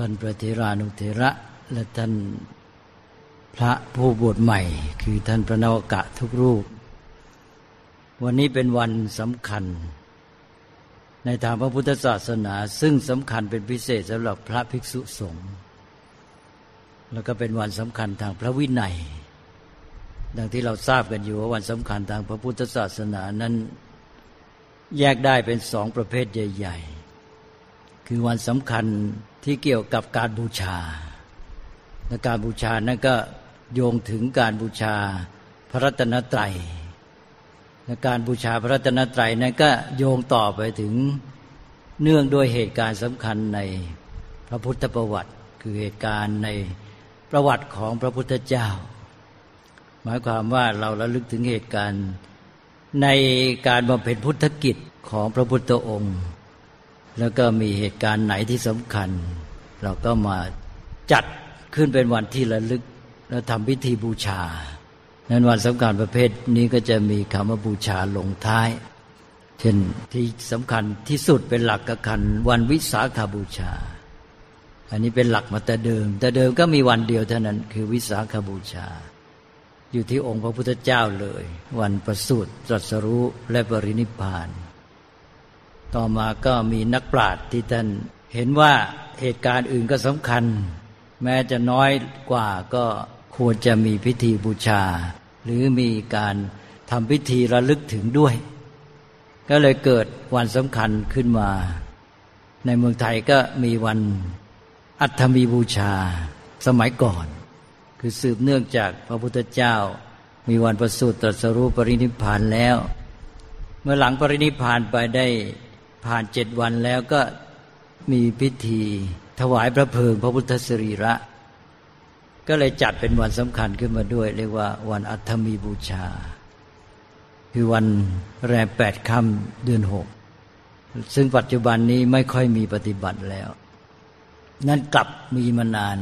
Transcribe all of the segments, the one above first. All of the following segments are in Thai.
ท่านพระเทรานุเทระ และท่านพระผู้บวชใหม่ คือท่านพระนวกะทุกรูป วันนี้เป็นวันสำคัญ ในทางพระพุทธศาสนา ซึ่งสำคัญเป็นพิเศษสำหรับพระภิกษุสงฆ์แล้วก็เป็นวันสำคัญทางพระวินัย ดังที่เราทราบกันอยู่ว่าวันสำคัญทางพระพุทธศาสนานั้น แยกได้เป็นสองประเภทใหญ่ ๆ คือวันสำคัญ ที่เกี่ยวกับการบูชาและการบูชานั้นก็โยงถึงการบูชาพระรัตนตรัยและการบูชาพระรัตนตรัยนั้นก็โยงต่อไปถึงเนื่องด้วยเหตุการณ์สำคัญในพระพุทธประวัติ คือเหตุการณ์ในประวัติของพระพุทธเจ้า หมายความว่าเราระลึกถึงเหตุการณ์ในการบำเพ็ญพุทธกิจของพระพุทธองค์ แล้วก็มีเหตุการณ์ไหนที่สำคัญ เราก็มาจัดขึ้นเป็นวันที่ระลึก แล้วทำพิธีบูชา นั้นวันสำคัญประเภทนี้ก็จะมีคำว่าบูชาลงท้าย เช่นที่สำคัญที่สุดเป็นหลักกคันวันวิสาขาบูชา อันนี้เป็นหลักมาแต่เดิม แต่เดิมก็มีวันเดียวเท่านั้นคือวิสาขาบูชา อยู่ที่องค์พระพุทธเจ้าเลย วันประสูติตรัสรู้และปรินิพาน ต่อมาก็มีนักปราชญ์ที่ท่านเห็นว่าเหตุการณ์อื่นก็สำคัญ แม้จะน้อยกว่าก็ควรจะมีพิธีบูชา หรือมีการทำพิธีระลึกถึงด้วย ก็เลยเกิดวันสำคัญขึ้นมา ในเมืองไทยก็มีวันอัฐมีบูชาสมัยก่อน คือสืบเนื่องจากพระพุทธเจ้า มีวันประสูติตรัสรู้ปรินิพานแล้ว เมื่อหลังปรินิพานไปได้ ผ่านเจ็ดวันแล้วก็มีพิธี ถวายพระเพลิงพระพุทธสรีระ ก็เลยจัดเป็นวันสำคัญขึ้นมาด้วย เรียกว่าวันอัฐมีบูชา คือวันแรมแปดค่ำเดือนหกซึ่งปัจจุบันนี้ไม่ค่อยมีปฏิบัติแล้ว นั่นกลับมีมานาน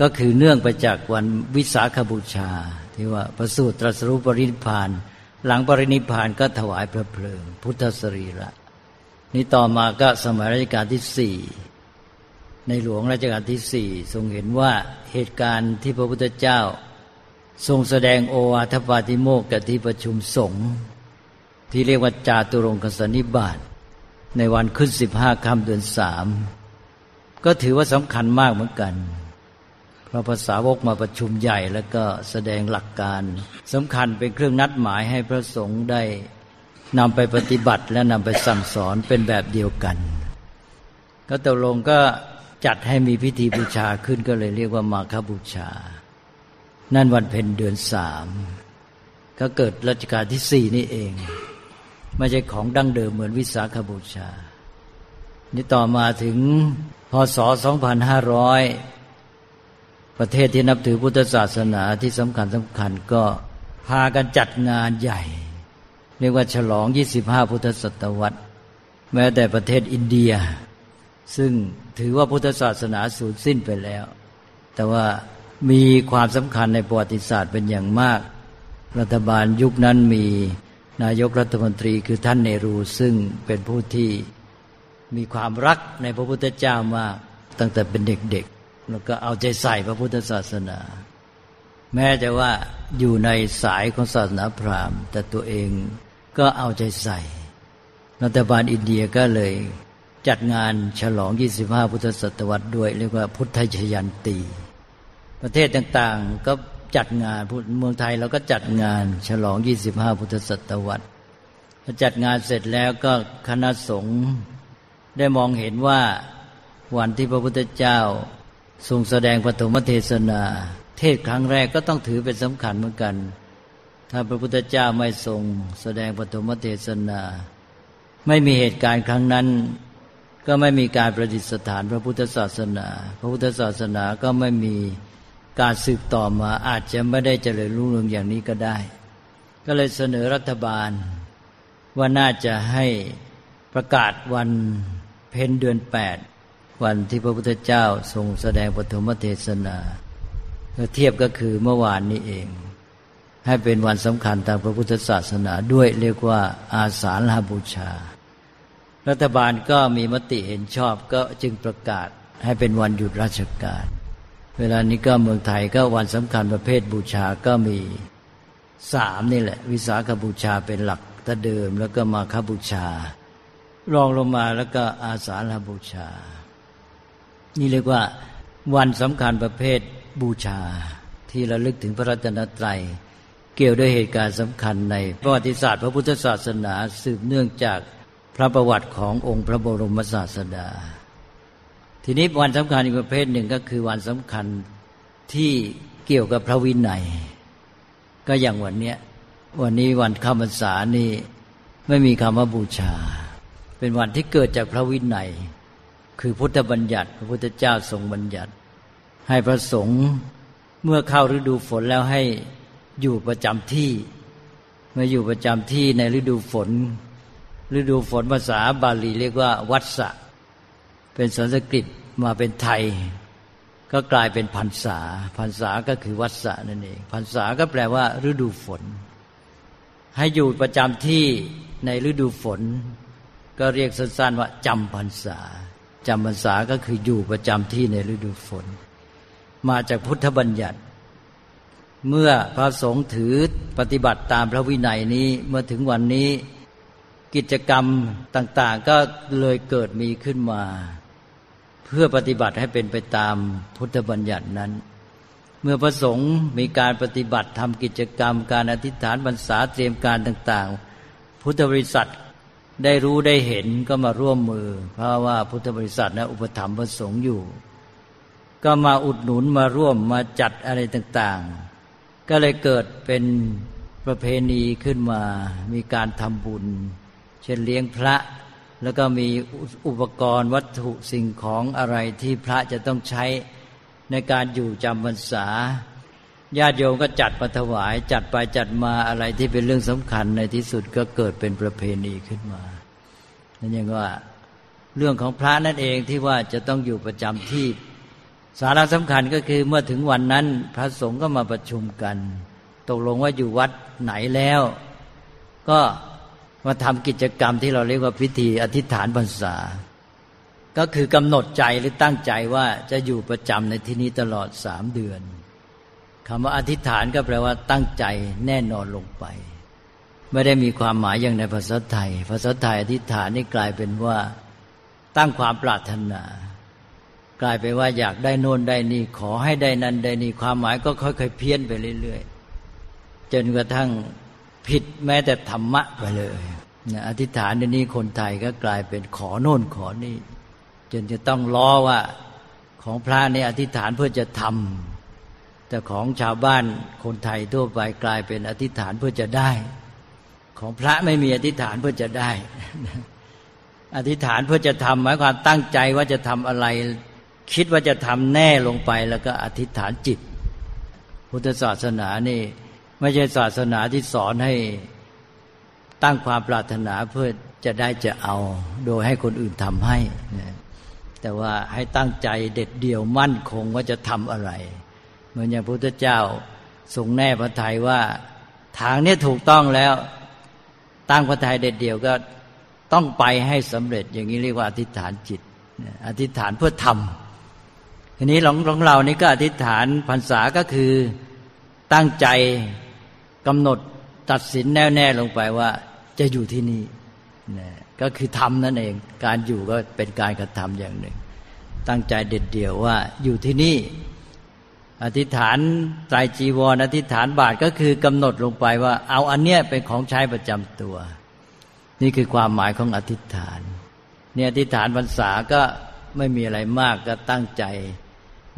ก็คือเนื่องไปจากวันวิสาขบูชา ที่ว่าประสูติตรัสรู้ปรินิพาน หลังปรินิพานก็ถวายพระเพลิง พุทธสรีระ นี่ต่อมาก็สมัยรัชกาลที่สี่ในหลวงรัชกาลที่สี่ทรงเห็นว่าเหตุการณ์ที่พระพุทธเจ้า ทรงแสดงโอวาทปาติโมกกับที่ประชุมสงฆ์ที่เรียกว่าจาตุรงคสนิบาตในวันขึ้นสิบห้าค่ำเดือนสามก็ถือว่าสำคัญมากเหมือนกัน เพราะภาษาวกมาประชุมใหญ่แล้วก็แสดงหลักการสำคัญเป็นเครื่องนัดหมายให้พระสงฆ์ได้ นำไปปฏิบัติและนำไปสั่งสอนเป็นแบบเดียวกัน ก็ตกลงก็จัดให้มีพิธีบูชาขึ้นก็เลยเรียกว่ามาคบูชา นั่นวันเพ็ญเดือนสามก็เกิดรัชกาลที่สี่นี่เอง ไม่ใช่ของดั้งเดิมเหมือนวิสาขบูชา นี่ต่อมาถึงพศ 2500 ประเทศที่นับถือพุทธศาสนาที่สำคัญสำคัญก็พากันจัดงานใหญ่ เรียกว่าฉลอง 25 พุทธศตวรรษ แม้แต่ประเทศอินเดีย ซึ่งถือว่าพุทธศาสนาสูญสิ้นไปแล้ว แต่ว่ามีความสำคัญในประวัติศาสตร์เป็นอย่างมาก รัฐบาลยุคนั้นมีนายกรัฐมนตรีคือท่านเนรูซึ่งเป็นผู้ที่มีความรักในพระพุทธเจ้ามากตั้งแต่เป็นเด็กๆ แล้วก็เอาใจใส่พระพุทธศาสนา แม้จะว่าอยู่ในสายของศาสนาพราหมณ์ แต่ตัวเอง ก็เอาใจใส่รัฐบาลอินเดียก็เลย จัดงานฉลอง 25 พุทธศตวรรษด้วย เรียกว่าพุทธชยันตี ประเทศต่างๆก็จัดงานเมืองไทยเราก็จัดงานฉลอง 25 พุทธศตวรรษพอจัดงานเสร็จแล้วก็คณะสงฆ์ได้มองเห็นว่าวันที่พระพุทธเจ้าทรงแสดงปฐมเทศนา เทศครั้งแรกก็ต้องถือเป็นสำคัญเหมือนกัน ถ้าพระพุทธเจ้าไม่ทรง แสดงปฐมเทศนา ไม่มีเหตุการณ์ครั้งนั้น ก็ไม่มีการประดิษฐานพระพุทธศาสนา พระพุทธศาสนาก็ไม่มีการสืบต่อมาอาจจะไม่ได้เจริญรุ่งเรืองอย่างนี้ก็ได้ ก็เลยเสนอรัฐบาล ว่าน่าจะให้ประกาศวันเพ็ญเดือนแปดวันที่พระพุทธเจ้าทรงแสดงปฐมเทศนาเทียบก็คือเมื่อวานนี้เอง ให้เป็นวันสำคัญทางพระพุทธศาสนาด้วยเรียกว่าอาสาฬหบูชา รัฐบาลก็มีมติเห็นชอบก็จึงประกาศให้เป็นวันหยุดราชการ เวลานี้ก็เมืองไทยก็วันสำคัญประเภทบูชาก็มีสามนี่แหละ วิสาขบูชาเป็นหลักตะเดิมแล้วก็มาคบูชา รองลงมาแล้วก็อาสาฬบูชา นี่เรียกว่าวันสำคัญประเภทบูชาที่ระลึกถึงพระรัตนตรัย เกี่ยวด้วยเหตุการณ์สำคัญในประวัติศาสตร์พระพุทธศาสนาสืบเนื่องจากพระประวัติขององค์พระบรมศาสดา ทีนี้วันสำคัญอีกประเภทหนึ่งก็คือวันสำคัญที่เกี่ยวกับพระวินัย ก็อย่างวันเนี้ยวันนี้วันข้าพรรษานี่ไม่มีคำว่าบูชา เป็นวันที่เกิดจากพระวินัย คือพุทธบัญญัติ พระพุทธเจ้าทรงบัญญัติ ให้พระสงฆ์เมื่อเข้าฤดูฝนแล้วให้ อยู่ประจำที่เมื่ออยู่ประจำที่ในฤดูฝน ฤดูฝนภาษาบาลีเรียกว่า วัฏสะเป็นสันสกฤตมาเป็นไทย ก็กลายเป็นพรรษาพรรษาก็คือวัฏสะนั่นเองพรรษาก็แปลว่า ฤดูฝน ให้อยู่ประจำที่ในฤดูฝน ก็เรียกสั้นๆว่าจำพรรษาจำพรรษาก็คืออยู่ประจำที่ในฤดูฝน มาจากพุทธบัญญัติ เมื่อพระสงฆ์ถือปฏิบัติตามพระวินัยนี้เมื่อถึงวันนี้กิจกรรมต่างๆก็เลยเกิดมีขึ้นมา เพื่อปฏิบัติให้เป็นไปตามพุทธบัญญัตินั้น เมื่อพระสงฆ์มีการปฏิบัติทำกิจกรรม การอธิษฐานบรรษาเตรียมการต่างๆ พุทธบริษัทได้รู้ได้เห็นก็มาร่วมมือ เพราะว่าพุทธบริษัทนะอุปถัมภ์พระสงฆ์อยู่ ก็มาอุดหนุนมาร่วมมาจัดอะไรต่างๆ ก็เลยเกิดเป็นประเพณีขึ้นมา มีการทำบุญ เช่นเลี้ยงพระ แล้วก็มีอุปกรณ์วัตถุสิ่งของอะไรที่พระจะต้องใช้ในการอยู่จำพรรษาญาติโยมก็จัดมาถวาย จัดไปจัดมาอะไรที่เป็นเรื่องสำคัญในที่สุดก็เกิดเป็นประเพณีขึ้นมานั่นยังว่าเรื่องของพระนั่นเองที่ว่าจะต้องอยู่ประจำที่ สาระสำคัญก็คือเมื่อถึงวันนั้นพระสงฆ์ก็มาประชุมกัน ตกลงว่าอยู่วัดไหนแล้ว ก็มาทำกิจกรรมที่เราเรียกว่าพิธีอธิษฐานพรรษา ก็คือกำหนดใจหรือตั้งใจว่าจะอยู่ประจำในที่นี้ตลอดสามเดือนคำว่าอธิษฐานก็แปลว่าตั้งใจแน่นอนลงไป ไม่ได้มีความหมายอย่างในภาษาไทย ภาษาไทยอธิษฐานนี่กลายเป็นว่า ตั้งความปรารถนา กลายเป็นว่าอยากได้โน่นได้นี่ ขอให้ได้นั้นได้นี่ความหมายก็ค่อยๆเพี้ยนไปเรื่อยๆจนกระทั่งผิดแม้แต่ธรรมะไปเลยนะอธิษฐานในนี้คนไทยก็กลายเป็นขอโน่นขอนี่ จนจะต้องล้อว่าของพระนี่อธิษฐานเพื่อจะทำแต่ของชาวบ้านคนไทยทั่วไปกลายเป็นอธิษฐานเพื่อจะได้ ของพระไม่มีอธิษฐานเพื่อจะได้ อธิษฐานเพื่อจะทำหมายความตั้งใจว่าจะทำอะไร คิดว่าจะทำแน่ลงไปแล้วก็อธิษฐานจิต พุทธศาสนานี่ ไม่ใช่ศาสนาที่สอนให้ตั้งความปรารถนาเพื่อจะได้จะเอา โดยให้คนอื่นทำให้ แต่ว่าให้ตั้งใจเด็ดเดี่ยวมั่นคงว่าจะทำอะไร เหมือนอย่างพระพุทธเจ้าทรงแน่พระทัยว่าทางนี้ถูกต้องแล้ว ตั้งพระทัยเด็ดเดี่ยวก็ต้องไปให้สำเร็จอย่างนี้เรียกว่าอธิษฐานจิต อธิษฐานเพื่อทำ ทีนี้หลงของเรานี่ก็อธิษฐานพรรษาก็คือตั้งใจกำหนดตัดสินแน่วแน่ลงไปว่าจะอยู่ที่นี่นะก็คือทำนั่นเอง การอยู่ก็เป็นการกระทำอย่างหนึ่ง ตั้งใจเด็ดเดี่ยวว่าอยู่ที่นี่ อธิษฐานไตรจีวรอธิษฐานบาทก็คือกำหนดลงไปว่า เอาอันเนี้ยเป็นของใช้ประจำตัว นี่คือความหมายของอธิษฐานเนี่ยอธิษฐานพรรษาก็ไม่มีอะไรมากก็ตั้งใจ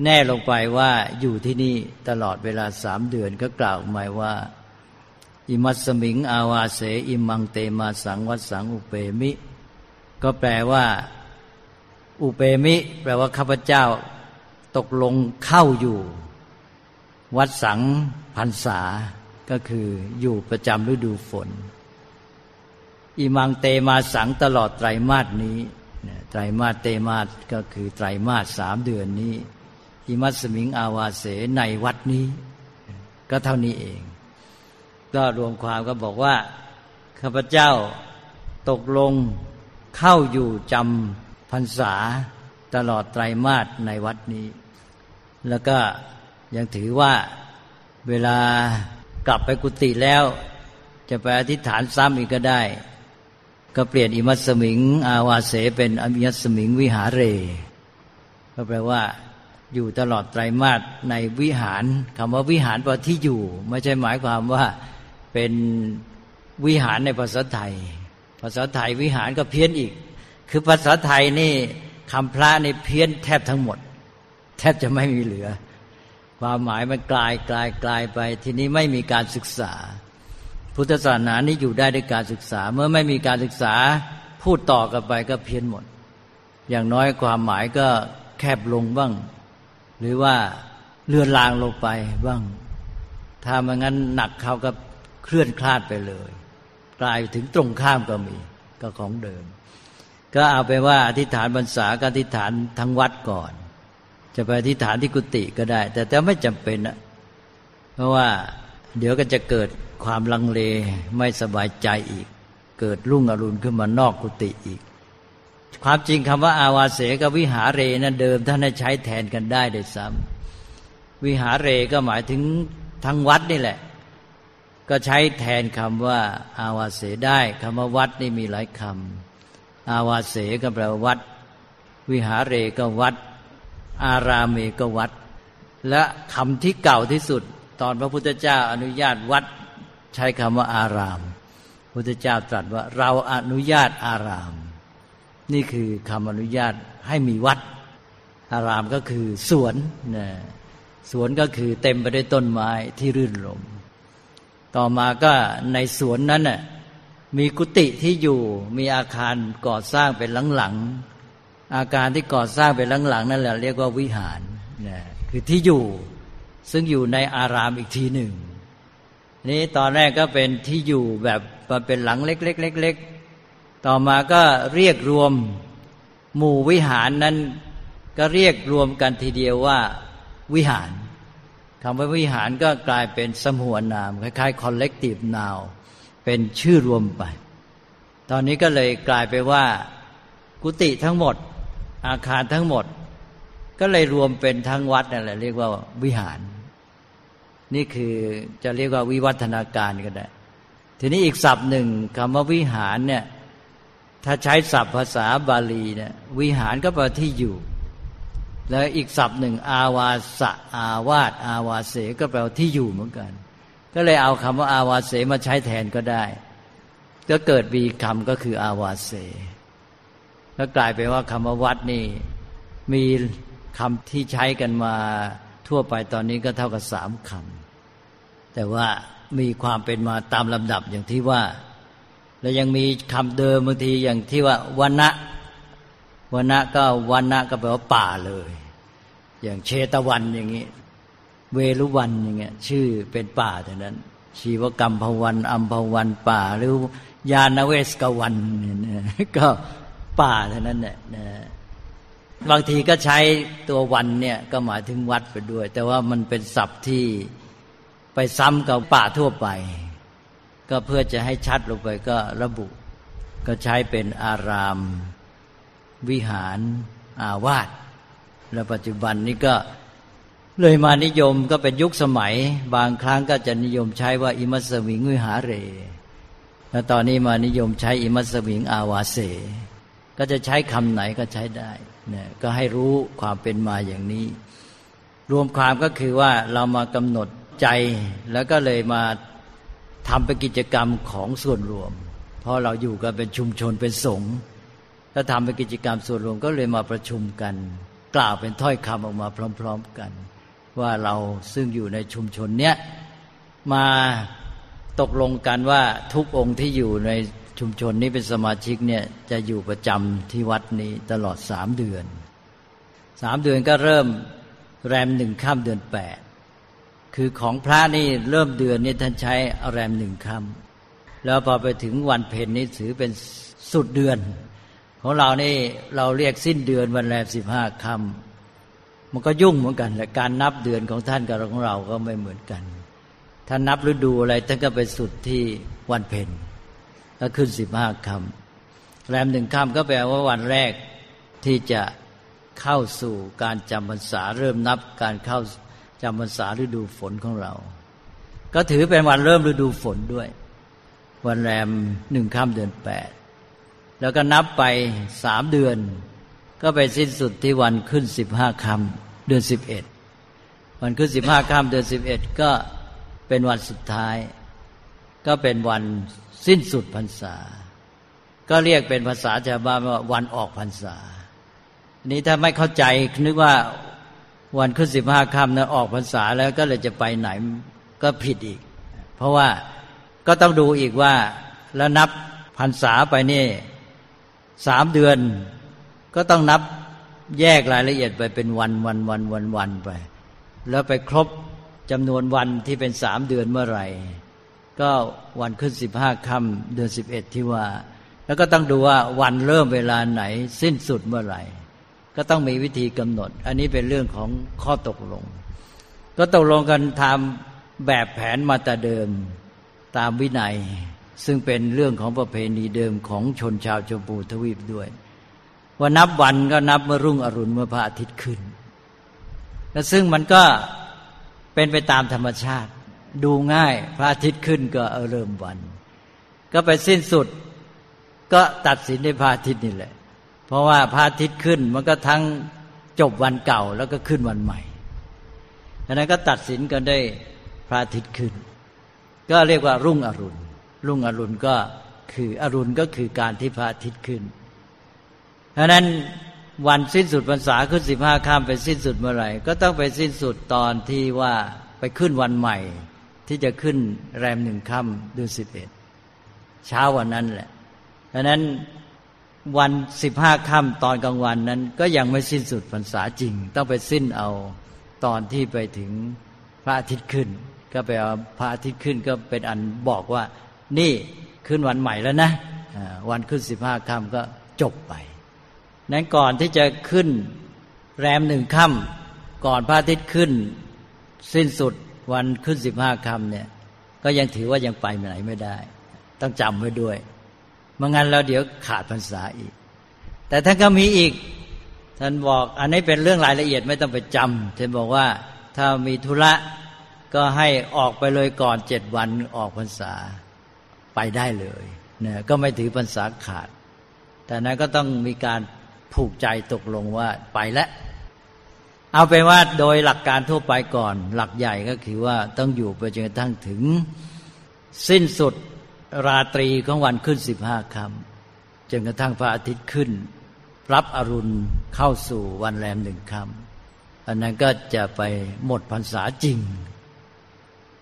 แน่ลงไปว่าอยู่ที่นี่ตลอดเวลาสามเดือนก็กล่าวหมายว่า อิมัสมิง อาวาเส อิมังเตมาสังวัดสังอุเปมิ ก็แปลว่า อุเปมิ แปลว่าข้าพเจ้าตกลงเข้าอยู่ วัดสังพรรษาก็คืออยู่ประจำฤดูฝน อิมังเตมาสังตลอดไตรมาสนี้ไตรมาสเตมาสก็คือไตรมาสสามเดือนนี้ อิมัสมิงอาวาเสในวัดนี้ ก็เท่านี้เอง ก็รวมความก็บอกว่าข้าพเจ้าตกลงเข้าอยู่จำพรรษาตลอดไตรมาสในวัดนี้ แล้วก็ยังถือว่าเวลากลับไปกุฏิแล้ว จะไปอธิษฐานซ้ำอีกก็ได้ ก็เปลี่ยนอิมัสมิง อาวาเสเป็นอมิยัสมิงวิหารเร ก็แปลว่า อยู่ตลอดไตรมาสในวิหารคำว่าวิหารแปลที่อยู่ ไม่ใช่หมายความว่าเป็นวิหารในภาษาไทย ภาษาไทยวิหารก็เพี้ยนอีก คือภาษาไทยนี่คำพระนี่เพี้ยนแทบทั้งหมด แทบจะไม่มีเหลือ ความหมายมันกลายกลายกลายไป ทีนี้ไม่มีการศึกษา พุทธศาสนานี้อยู่ได้ด้วยการศึกษา เมื่อไม่มีการศึกษาพูดต่อกันไปก็เพี้ยนหมด อย่างน้อยความหมายก็แคบลงบ้าง หรือว่าเลื่อนลางลงไปบ้าง ถ้าไม่งั้นหนักเขาก็เคลื่อนคลาดไปเลย กลายถึงตรงข้ามก็มีก็ของเดิม ก็เอาไปว่าอธิษฐานบรรษาก็อธิษฐานทั้งวัดก่อน จะไปอธิษฐานที่กุฏิก็ได้ แต่แต่ไม่จำเป็นนะเพราะว่าเดี๋ยวก็จะเกิดความลังเลไม่สบายใจอีก เกิดรุ่งอรุณขึ้นมานอกกุฏิอีก ความจริงคำว่า อาวาเสกับวิหาเรนั้นเดิมท่านให้ใช้แทนกันได้โดยซ้ำวิหาเรก็หมายถึงทั้งวัดนี่แหละ ก็ใช้แทนคำว่า อาวาเสได้คำว่าวัดนี่มีหลายคำอาวาเสก็แปลว่าวัด วิหารเรก็วัด อารามเมก็วัด และคำที่เก่าที่สุด ตอนพระพุทธเจ้าอนุญาตวัด ใช้คำว่าอาราม พุทธเจ้าตรัสว่าเราอนุญาตอาราม นี่คือคำอนุญาตให้มีวัด อารามก็คือสวนนะสวนก็คือเต็มไปด้วยต้นไม้ที่รื่นรมต่อมาก็ในสวนนั้นน่ะมีกุฏิที่อยู่มีอาคารก่อสร้างเป็นหลังๆอาการที่ก่อสร้างเป็นหลังๆนั่นแหละเรียกว่าวิหารนะคือที่อยู่ซึ่งอยู่ในอารามอีกทีหนึ่ง นี้ตอนแรกก็เป็นที่อยู่แบบเป็นหลังเล็กๆๆ ต่อมาก็เรียกรวมหมู่วิหารนั้น ก็เรียกรวมกันทีเดียวว่าวิหารคำว่าวิหารก็กลายเป็นสมวนนามคล้ายๆ collective now เป็นชื่อรวมไป ตอนนี้ก็เลยกลายไปว่า กุฏิทั้งหมด อาคารทั้งหมด ก็เลยรวมเป็นทั้งวัดนั่นแหละเรียกว่าวิหาร นี่คือจะเรียกว่าวิวัฒนาการก็ได้ทีนี้อีกศัพท์หนึ่งคำว่าวิหารเนี่ย ถ้าใช้ศัพท์ภาษาบาลีเนี่ยวิหารก็แปลที่อยู่ แล้วอีกศัพท์หนึ่งอาวาสะอาวาสอาวาเสก็แปลว่าที่อยู่เหมือนกัน ก็เลยเอาคำว่าอาวาเสมาใช้แทนก็ได้ ก็เกิดมีคำก็คืออาวาเสแล้วกลายไปว่าคำว่าวัดนี่ มีคำที่ใช้กันมาทั่วไปตอนนี้ก็เท่ากับสามคำแต่ว่ามีความเป็นมาตามลำดับอย่างที่ว่า แล้วยังมีคำเดิมบางทีอย่างที่ว่าวันนะวันนะก็วันนะก็แปลว่าป่าเลย อย่างเชตวันอย่างนี้ เวลุวันอย่างเงี้ยชื่อเป็นป่าเท่านั้น ชีวกรรมพวันอัมพวันป่าหรือยานเวสกวันเนี่ยก็ป่าเท่านั้นแหละบางทีก็ใช้ตัววันเนี่ยก็หมายถึงวัดไปด้วย แต่ว่ามันเป็นศัพท์ที่ไปซ้ำกับป่าทั่วไป ก็เพื่อจะให้ชัดลงไปก็ระบุ ก็ใช้เป็นอาราม วิหาร อาวาสแล้วปัจจุบันนี้ก็เลยมานิยมก็เป็นยุคสมัย บางครั้งก็จะนิยมใช้ว่า อิมัสมิงวิหาเร แล้วตอนนี้มานิยมใช้อิมัสมิงอาวาเส ก็จะใช้คำไหนก็ใช้ได้เนี่ยก็ให้รู้ความเป็นมาอย่างนี้ รวมความก็คือว่าเรามากำหนดใจแล้วก็เลยมา ทำเป็นกิจกรรมของส่วนรวม เพราะเราอยู่กันเป็นชุมชนเป็นสงฆ์ถ้าทำเป็นกิจกรรมส่วนรวมก็เลยมาประชุมกัน กล่าวเป็นถ้อยคำออกมาพร้อม ๆกัน ว่าเราซึ่งอยู่ในชุมชนเนี้ยมาตกลงกันว่าทุกองค์ที่อยู่ในชุมชนนี้เป็นสมาชิกเนี่ยจะอยู่ประจำที่วัดนี้ตลอดสามเดือนสามเดือนก็เริ่มแรมหนึ่งค่ำเดือนแปด คือของพระนี่เริ่มเดือนนี้ท่านใช้แรมหนึ่งคำแล้วพอไปถึงวันเพ็ญนี้ถือเป็นสุดเดือน ของเรานี่เราเรียกสิ้นเดือนวันแรมสิบห้าคำมันก็ยุ่งเหมือนกันแหละการนับเดือนของท่านกับของเราก็ไม่เหมือนกันท่านนับฤดูอะไรท่านก็ไปสุดที่วันเพ็ญก็ขึ้นสิบห้าคำแรมหนึ่งคำก็แปลว่าวันแรกที่จะเข้าสู่การจำพรรษาเริ่มนับการเข้า จำพรรษาฤดูฝนของเรา ก็ถือเป็นวันเริ่มฤดูฝนด้วย วันแรมหนึ่งค่ำเดือนแปดแล้วก็นับไปสามเดือน ก็ไปสิ้นสุดที่วันขึ้นสิบห้าค่ำเดือนสิบเอ็ดวันขึ้นสิบห้าค่ำเดือนสิบเอ็ดก็เป็นวันสุดท้าย ก็เป็นวันสิ้นสุดพรรษา ก็เรียกเป็นภาษาชาวบ้านว่าวันออกพรรษา นี้ถ้าไม่เข้าใจนึกว่า วันขึ้นสิบห้าค่ำนะออกพรรษาแล้วก็เลยจะไปไหนก็ผิดอีก เพราะว่าก็ต้องดูอีกว่าแล้วนับพรรษาไปนี่สามเดือน ก็ต้องนับแยกรายละเอียดไปเป็นวันวันวันวันวันไป แล้วไปครบจำนวนวันที่เป็นสามเดือนเมื่อไหร่ ก็วันขึ้นสิบห้าค่ำเดือนสิบเอ็ดที่ว่า แล้วก็ต้องดูว่าวันเริ่มเวลาไหนสิ้นสุดเมื่อไหร่ ก็ต้องมีวิธีกำหนด อันนี้เป็นเรื่องของข้อตกลง ก็ตกลงกันทำแบบแผนมาแต่เดิมตามวินัย ซึ่งเป็นเรื่องของประเพณีเดิมของชนชาวชมพูทวีปด้วย ว่านับวันก็นับเมื่อรุ่งอรุณเมื่อพระอาทิตย์ขึ้น และซึ่งมันก็เป็นไปตามธรรมชาติ ดูง่ายพระอาทิตย์ขึ้นก็เริ่มวัน ก็ไปสิ้นสุดก็ตัดสินในพระอาทิตย์นี่แหละ เพราะว่าพระอาทิตย์ขึ้นมันก็ทั้งจบวันเก่าแล้วก็ขึ้นวันใหม่ดังนั้นก็ตัดสินกันได้พระอาทิตย์ขึ้น ก็เรียกว่ารุ่งอรุณ รุ่งอรุณก็คืออรุณก็คือการที่พระอาทิตย์ขึ้นดังนั้นวันสิ้นสุดพรรษาขึ้นสิบห้าข้ามไปสิ้นสุดเมื่อไหร่ ก็ต้องไปสิ้นสุดตอนที่ว่าไปขึ้นวันใหม่ ที่จะขึ้นแรมหนึ่งค่ำเดือนสิบเอ็ดเช้าวันนั้นแหละดังนั้น วันสิบห้าค่ำตอนกลางวันนั้น ก็ยังไม่สิ้นสุดพรรษาจริง ต้องไปสิ้นเอาตอนที่ไปถึงพระอาทิตย์ขึ้น ก็ไปเอาพระอาทิตย์ขึ้นก็เป็นอันบอกว่า นี่ขึ้นวันใหม่แล้วนะวันขึ้นสิบห้าค่ำก็จบไป นั้นก่อนที่จะขึ้นแรมหนึ่งค่ำก่อนพระอาทิตย์ขึ้น สิ้นสุดวันขึ้นสิบห้าค่ำเนี่ย ก็ยังถือว่ายังไปไหนไม่ได้ ต้องจำไว้ด้วย มื่งั้นแล้วเดี๋ยวขาดพรรษาอีก แต่ท่านก็มีอีก ท่านบอกอันนี้เป็นเรื่องรายละเอียดไม่ต้องไปจำท่านบอกว่าถ้ามีธุระก็ให้ออกไปเลยก่อนเจ็ดวันออกพรรษาไปได้เลยเนี่ยก็ไม่ถือพรรษาขาด แต่นั้นก็ต้องมีการผูกใจตกลงว่าไปแล้วเอาเป็นว่าโดยหลักการทั่วไปก่อน หลักใหญ่ก็คือว่าต้องอยู่ไปจนกระทั่งถึงสิ้นสุด ราตรีของวันขึ้นสิบห้าคำจนกระทั่งพระอาทิตย์ขึ้น รับอรุณเข้าสู่วันแรมหนึ่งคำอันนั้นก็จะไปหมดพรรษาจริง